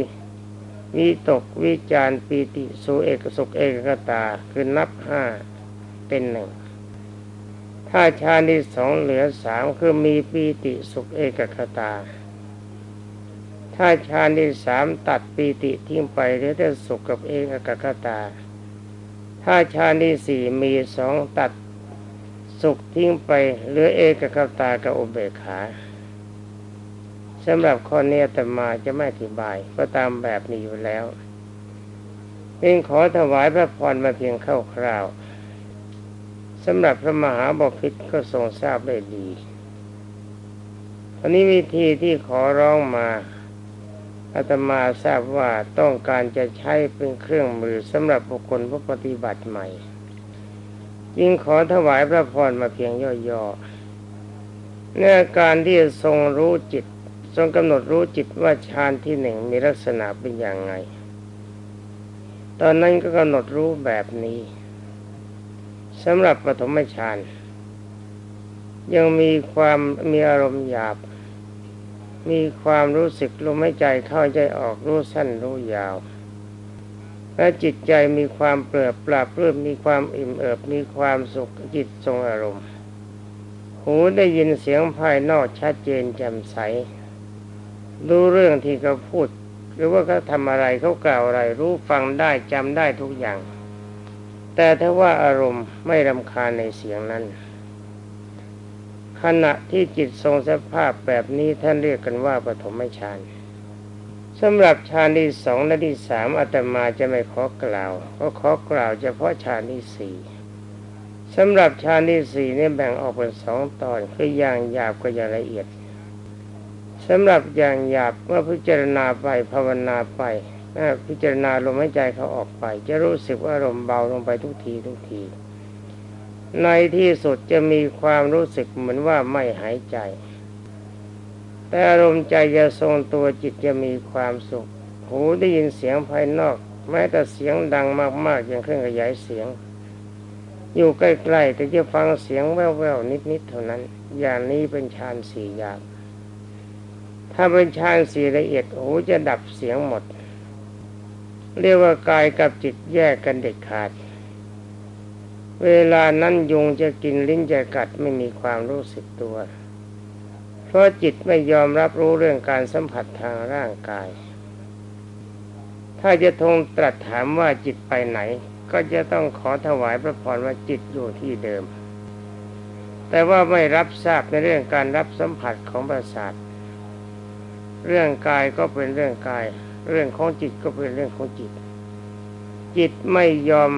วิตกวิจารปีติสุเอกสุขเอกคตาคือนับห้าเป็นหนึ่งถ้าฌานที่สองเหลือสามคือมีปีติสุขเอกคตา ถ้าฌานที่สามตัดปีติทิ้งไปเหลือแต่สุขกับเอกคตา ถ้าฌานที่สี่มีสองตัดสุขทิ้งไปเหลือเอกคตากับอุเบกขาสำหรับข้อนี้แต่มาจะไม่อธิบายก็ตามแบบนี้อยู่แล้วเพียงขอถวายพระพรมาเพียงเข้าคราวสำหรับพระมหาบพิตรก็ทรงทราบได้ดีอันนี้วิธีที่ขอร้องมา อาตมาทราบว่าต้องการจะใช้เป็นเครื่องมือสำหรับบุคคลผู้ปฏิบัติใหม่ยิ่งขอถวายพระพรมาเพียงย่อๆเนื้อการที่ทรงรู้จิต ทรงกำหนดรู้จิตว่าฌานที่หนึ่งมีลักษณะเป็นอย่างไง ตอนนั้นก็กำหนดรู้แบบนี้สำหรับปฐมฌานยังมีความมีอารมณ์หยาบ มีความรู้สึกลมหายใจเข้าใจออกรู้สั้นรู้ยาว และจิตใจมีความเปลือบปราบเรื่มมีความอิ่มเอิบมีความสุขจิตทรงอารมณ์ หูได้ยินเสียงภายนอกชัดเจนแจ่มใสรู้เรื่องที่เขาพูด หรือว่าเขาทำอะไรเขากล่าวอะไร รู้ฟังได้จำได้ทุกอย่าง แต่ถ้าว่าอารมณ์ไม่รำคาญในเสียงนั้น ขณะที่จิตทรงสภาพแบบนี้ท่านเรียกกันว่าปฐมฌานสำหรับฌานที่สองและที่สามอาตมาจะไม่ขอกล่าว ก็ขอกล่าวเฉพาะฌานที่สี่สำหรับฌานที่สี่นี่แบ่งออกเป็นสองตอนคืออย่างหยาบกับอย่างละเอียดสำหรับอย่างหยาบเมื่อพิจารณาไปภาวนาไปพิจารณาลมหายใจเขาออกไป จะรู้สึกว่าอารมเบาลงไปทุกทีทุกที ในที่สุดจะมีความรู้สึกเหมือนว่าไม่หายใจ แต่อารมณ์ใจจะทรงตัวจิตจะมีความสุข หูได้ยินเสียงภายนอก แม้แต่เสียงดังมากๆอย่างเครื่องขยายเสียง อยู่ใกล้ๆแต่จะฟังเสียงแว่วๆนิดๆเท่านั้น อย่างนี้เป็นฌานสี่อย่างถ้าเป็นฌานสี่ละเอียดหูจะดับเสียงหมด เรียกว่ากายกับจิตแยกกันเด็ดขาด เวลานั้นยุงจะกินลิ้นจะกัดไม่มีความรู้สึกตัว เพราะจิตไม่ยอมรับรู้เรื่องการสัมผัสทางร่างกาย ถ้าจะทงตรัสถามว่าจิตไปไหน ก็จะต้องขอถวายพระพรว่าจิตอยู่ที่เดิม แต่ว่าไม่รับทราบในเรื่องการรับสัมผัสของประสาท เรื่องกายก็เป็นเรื่องกาย เรื่องของจิตก็เป็นเรื่องของจิต จิตไม่ยอม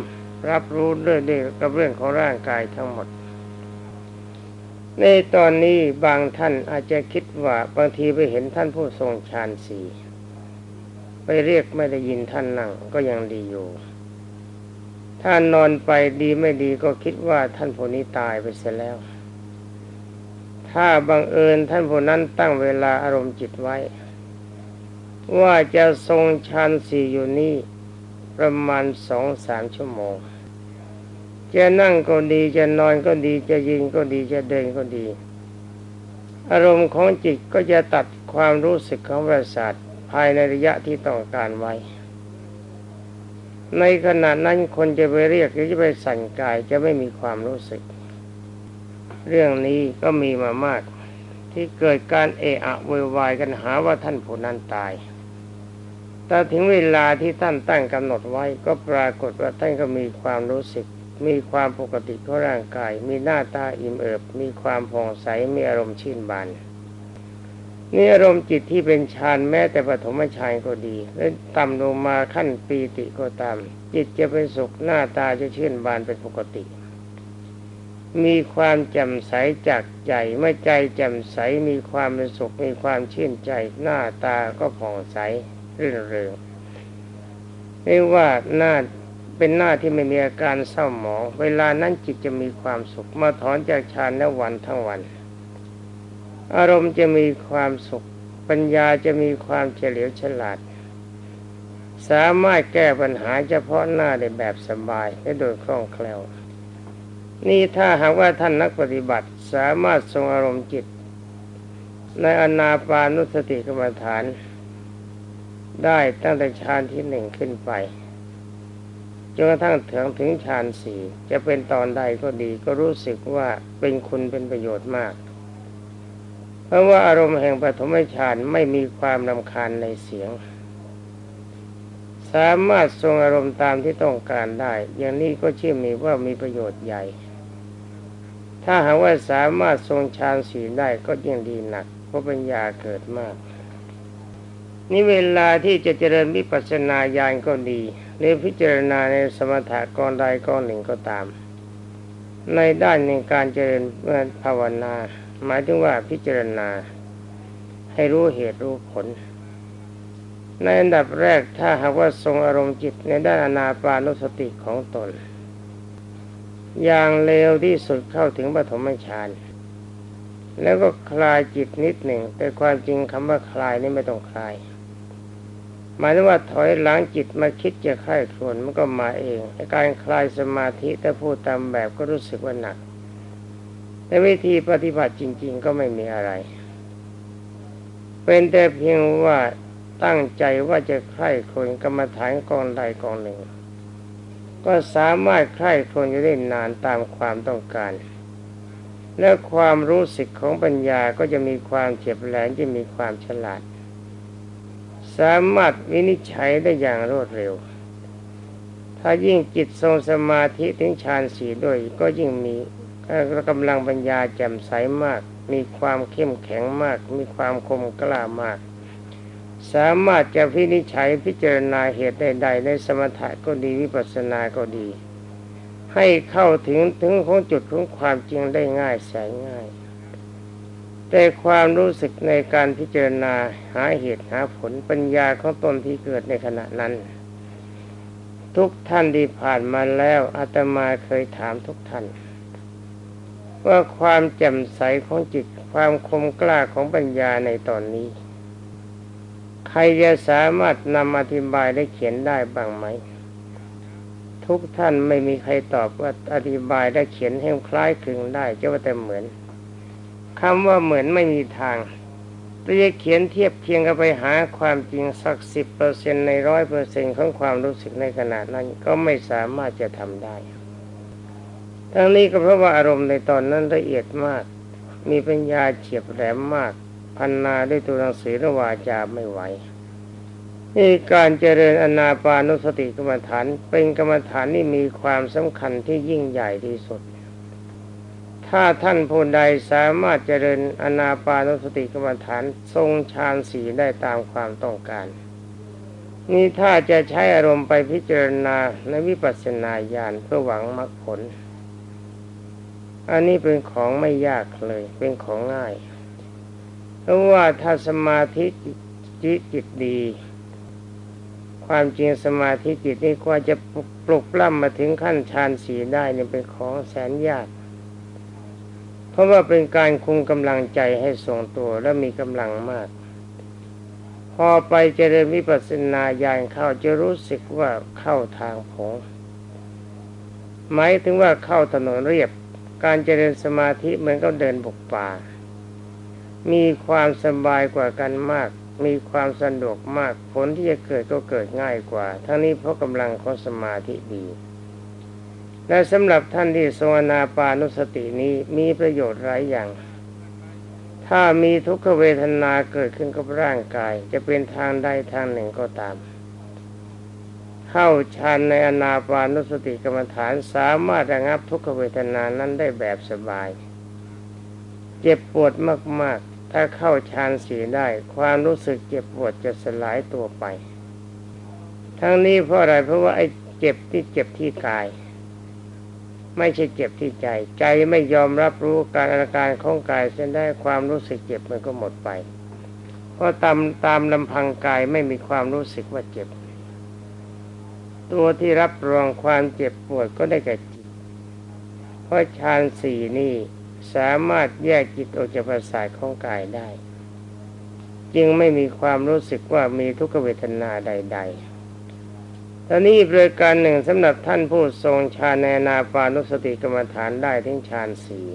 รับรู้เรื่องนี้กับเรื่องของร่างกายทั้งหมด ในตอนนี้บางท่านอาจจะคิดว่าบางทีไปเห็นท่านผู้ทรงฌานสีไปเรียกไม่ได้ยินท่านนั่งก็ยังดีอยู่ถ้านอนไปดีไม่ดีก็คิดว่าท่านผู้นี้ตายไปเสียแล้ว ถ้าบังเอิญท่านผู้นั้นตั้งเวลาอารมณ์จิตไว้ ว่าจะทรงฌานสี่อยู่นี่ ประมาณสองสามชั่วโมง จะนั่งก็ดีจะนอนก็ดีจะยืนก็ดีจะเดินก็ดี อารมณ์ของจิตก็จะตัดความรู้สึกของประสาทภายในระยะที่ต้องการไว้ ในขณะนั้นคนจะไปเรียกหรือจะไปสั่นกายจะไม่มีความรู้สึก เรื่องนี้ก็มีมามาก ที่เกิดการเอะอะโวยวายกันหาว่าท่านผู้นั้นตาย แต่ถึงเวลาที่ท่านตั้งกำหนดไว้ก็ปรากฏว่าท่านก็มีความรู้สึก มีความปกติของร่างกาย มีหน้าตาอิ่มเอิบ มีความผ่องใสมีอารมณ์ชื่นบานนี่อารมณ์จิตที่เป็นฌานแม้แต่ปฐมฌานก็ดีและต่ำลงมาขั้นปีติก็ตาม จิตจะเป็นสุขหน้าตาจะชื่นบานเป็นปกติ มีความแจ่มใสจากใจเมื่อใจแจ่มใสมีความเป็นสุขมีความชื่นใจ หน้าตาก็ผ่องใส รื่นเริงเรียกว่าหน้าเป็นหน้าที่ไม่มีอาการเศร้าหมอง เวลานั้นจิตจะมีความสุขมาถอนจากฌานแล้ววันทั้งวัน อารมณ์จะมีความสุข ปัญญาจะมีความเฉลียวฉลาด สามารถแก้ปัญหาเฉพาะหน้าได้แบบสบายและโดยคล่องแคล่ว นี่ถ้าหากว่าท่านนักปฏิบัติสามารถทรงอารมณ์จิต ในอนาปานุสติกรรมฐาน ได้ตั้งแต่ฌานที่หนึ่งขึ้นไปจนกระทั่งถึงถึงฌานสี่จะเป็นตอนใดก็ดีก็รู้สึกว่าเป็นคุณเป็นประโยชน์มาก เพราะว่าอารมณ์แห่งปฐมฌานไม่มีความรำคาญในเสียง สามารถทรงอารมณ์ตามที่ต้องการได้ อย่างนี้ก็เชื่อมีว่ามีประโยชน์ใหญ่ ถ้าหากว่าสามารถทรงฌานสีได้ก็ยิ่งดีหนักเพราะปัญญาเกิดมาก นี่เวลาที่จะเจริญวิปัสสนาญาณก็ดีหรือพิจารณาในสมถะกรใดกรหนึ่งก็ตาม ในด้านในการเจริญภาวนา หมายถึงว่าพิจารณา ให้รู้เหตุรู้ผล ในอันดับแรกถ้าหากว่าทรงอารมณ์จิตในด้านอนาปานุสติของตน อย่างเร็วที่สุดเข้าถึงปฐมฌานแล้วก็คลายจิตนิดหนึ่ง แต่ความจริงคำว่าคลายนี่ไม่ต้องคลาย หมายถึงว่าถอยหล้างจิตมาคิดจะค่ายครวนมันก็มาเองการคลายสมาธิแต่พูดตามแบบก็รู้สึกว่าหนัก แต่วิธีปฏิบัติจริง ๆ ก็ไม่มีอะไร เป็นแต่เพียงว่าตั้งใจว่าจะใคร่ครวญกรรมฐานกองใดกองหนึ่ง ก็สามารถใคร่ครวญได้นานตามความต้องการ และความรู้สึกของปัญญาก็จะมีความเฉียบแหลมจะมีความฉลาด สามารถวินิจฉัยได้อย่างรวดเร็ว ถ้ายิ่งจิตทรงสมาธิถึงฌานสีด้วยก็ยิ่งมีกำลังปัญญาแจ่มใสมาก มีความเข้มแข็งมาก มีความคมกล้ามาก สามารถจะพินิจฉัยพิจารณาเหตุใดๆในสมถะก็ดีวิปัสสนาก็ดี ให้เข้าถึงถึงของจุดของความจริงได้ง่ายแสนง่าย แต่ความรู้สึกในการพิจารณาหาเหตุหาผลปัญญาของตนที่เกิดในขณะนั้น ทุกท่านที่ผ่านมาแล้วอาตมาเคยถามทุกท่าน ว่าความแจ่มใสของจิตความคมกล้าของปัญญาในตอนนี้ ใครจะสามารถนำอธิบายได้เขียนได้บ้างไหม ทุกท่านไม่มีใครตอบว่าอธิบายได้เขียนให้คล้ายคลึงได้จะว่าแต่เหมือน คำว่าเหมือนไม่มีทางจะเขียนเทียบเคียงกันไปหาความจริงสักสิบเปอร์เซ็นในร้อยเปอร์เซ็นของความรู้สึกในขณะนั้นก็ไม่สามารถจะทำได้ ทั้งนี้ก็เพราะว่าอารมณ์ในตอนนั้นละเอียดมาก มีปัญญาเฉียบแหลมมาก พันนาด้วยตัวหนังสือระวาจาไม่ไหวนี่การเจริญอนาปานุสติกรรมฐานเป็นกรรมฐานที่มีความสำคัญที่ยิ่งใหญ่ที่สุด ถ้าท่านผู้ใดสามารถเจริญอนาปานสติกรรมฐานทรงฌานสีได้ตามความต้องการ นี่ถ้าจะใช้อารมณ์ไปพิจารณาในวิปัสสนาญาณเพื่อหวังมรรคผล อันนี้เป็นของไม่ยากเลย เป็นของง่าย เพราะว่าถ้าสมาธิจิตจิตดี ความจริงสมาธิจิตนี่กว่าจะปลุกปล้ำมาถึงขั้นฌานสีได้เนี่ยเป็นของแสนยาก เพราะว่าเป็นการคุมกำลังใจให้ทรงตัวและมีกำลังมาก พอไปเจริญวิปัสสนาญาณเข้าจะรู้สึกว่าเข้าทางผงหมายถึงว่าเข้าถนนเรียบ การเจริญสมาธิเหมือนกับเดินบุกป่า มีความสบายกว่ากันมาก มีความสะดวกมากผลที่จะเกิดก็เกิดง่ายกว่า ทั้งนี้เพราะกำลังของสมาธิดี และสำหรับท่านที่ทรงอนาปานุสตินี้มีประโยชน์หลายอย่าง ถ้ามีทุกขเวทนาเกิดขึ้นกับร่างกาย จะเป็นทางใดทางหนึ่งก็ตาม เข้าฌานในอนาปานุสติกรรมฐานสามารถระงับทุกขเวทนานั้นได้แบบสบาย เจ็บปวดมากๆ ถ้าเข้าฌานสีได้ ความรู้สึกเจ็บปวดจะสลายตัวไป ทั้งนี้เพราะอะไรเพราะว่าไอ้เจ็บที่เจ็บที่กาย ไม่ใช่เจ็บที่ใจ ใจไม่ยอมรับรู้การอาการของกายเส้นได้ความรู้สึกเจ็บมันก็หมดไป เพราะตามตามลำพังกายไม่มีความรู้สึกว่าเจ็บ ตัวที่รับรองความเจ็บปวดก็ได้แก่จิต เพราะฌานสี่นี่สามารถแยกจิตออกจากประสาทของกายได้ จึงไม่มีความรู้สึกว่ามีทุกขเวทนาใด ๆ ตอนนี้อีกรายการหนึ่งสำหรับท่านผู้ทรงฌานในนาปานุสติกรรมฐานได้ถึงฌานสี่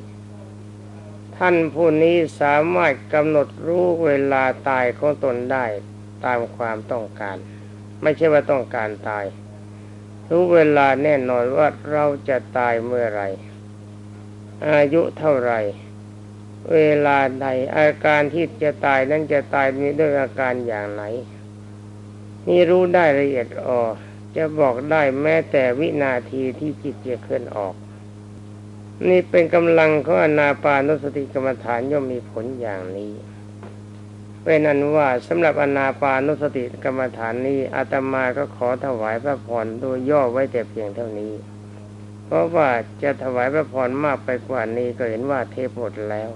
ท่านผู้นี้สามารถกำหนดรู้เวลาตายของตนได้ตามความต้องการ ไม่ใช่ว่าต้องการตาย รู้เวลาแน่นอนว่าเราจะตายเมื่อไรอายุเท่าไรเวลาใดอาการที่จะตายนั้นจะตายมีด้วยอาการอย่างไหนนี่รู้ได้ละเอียดอ่อ จะบอกได้แม้แต่วินาทีที่จิตจะเคลื่อนออก นี่เป็นกำลังของอนาปานุสติกรรมฐานย่อมมีผลอย่างนี้เป็นอันว่าสำหรับอนาปานุสติกรรมฐานนี้อาตมาก็ขอถวายพระพรโดยย่อไว้แต่เพียงเท่านี้ เพราะว่าจะถวายพระพรมากไปกว่านี้ก็เห็นว่าเทพหมดแล้ว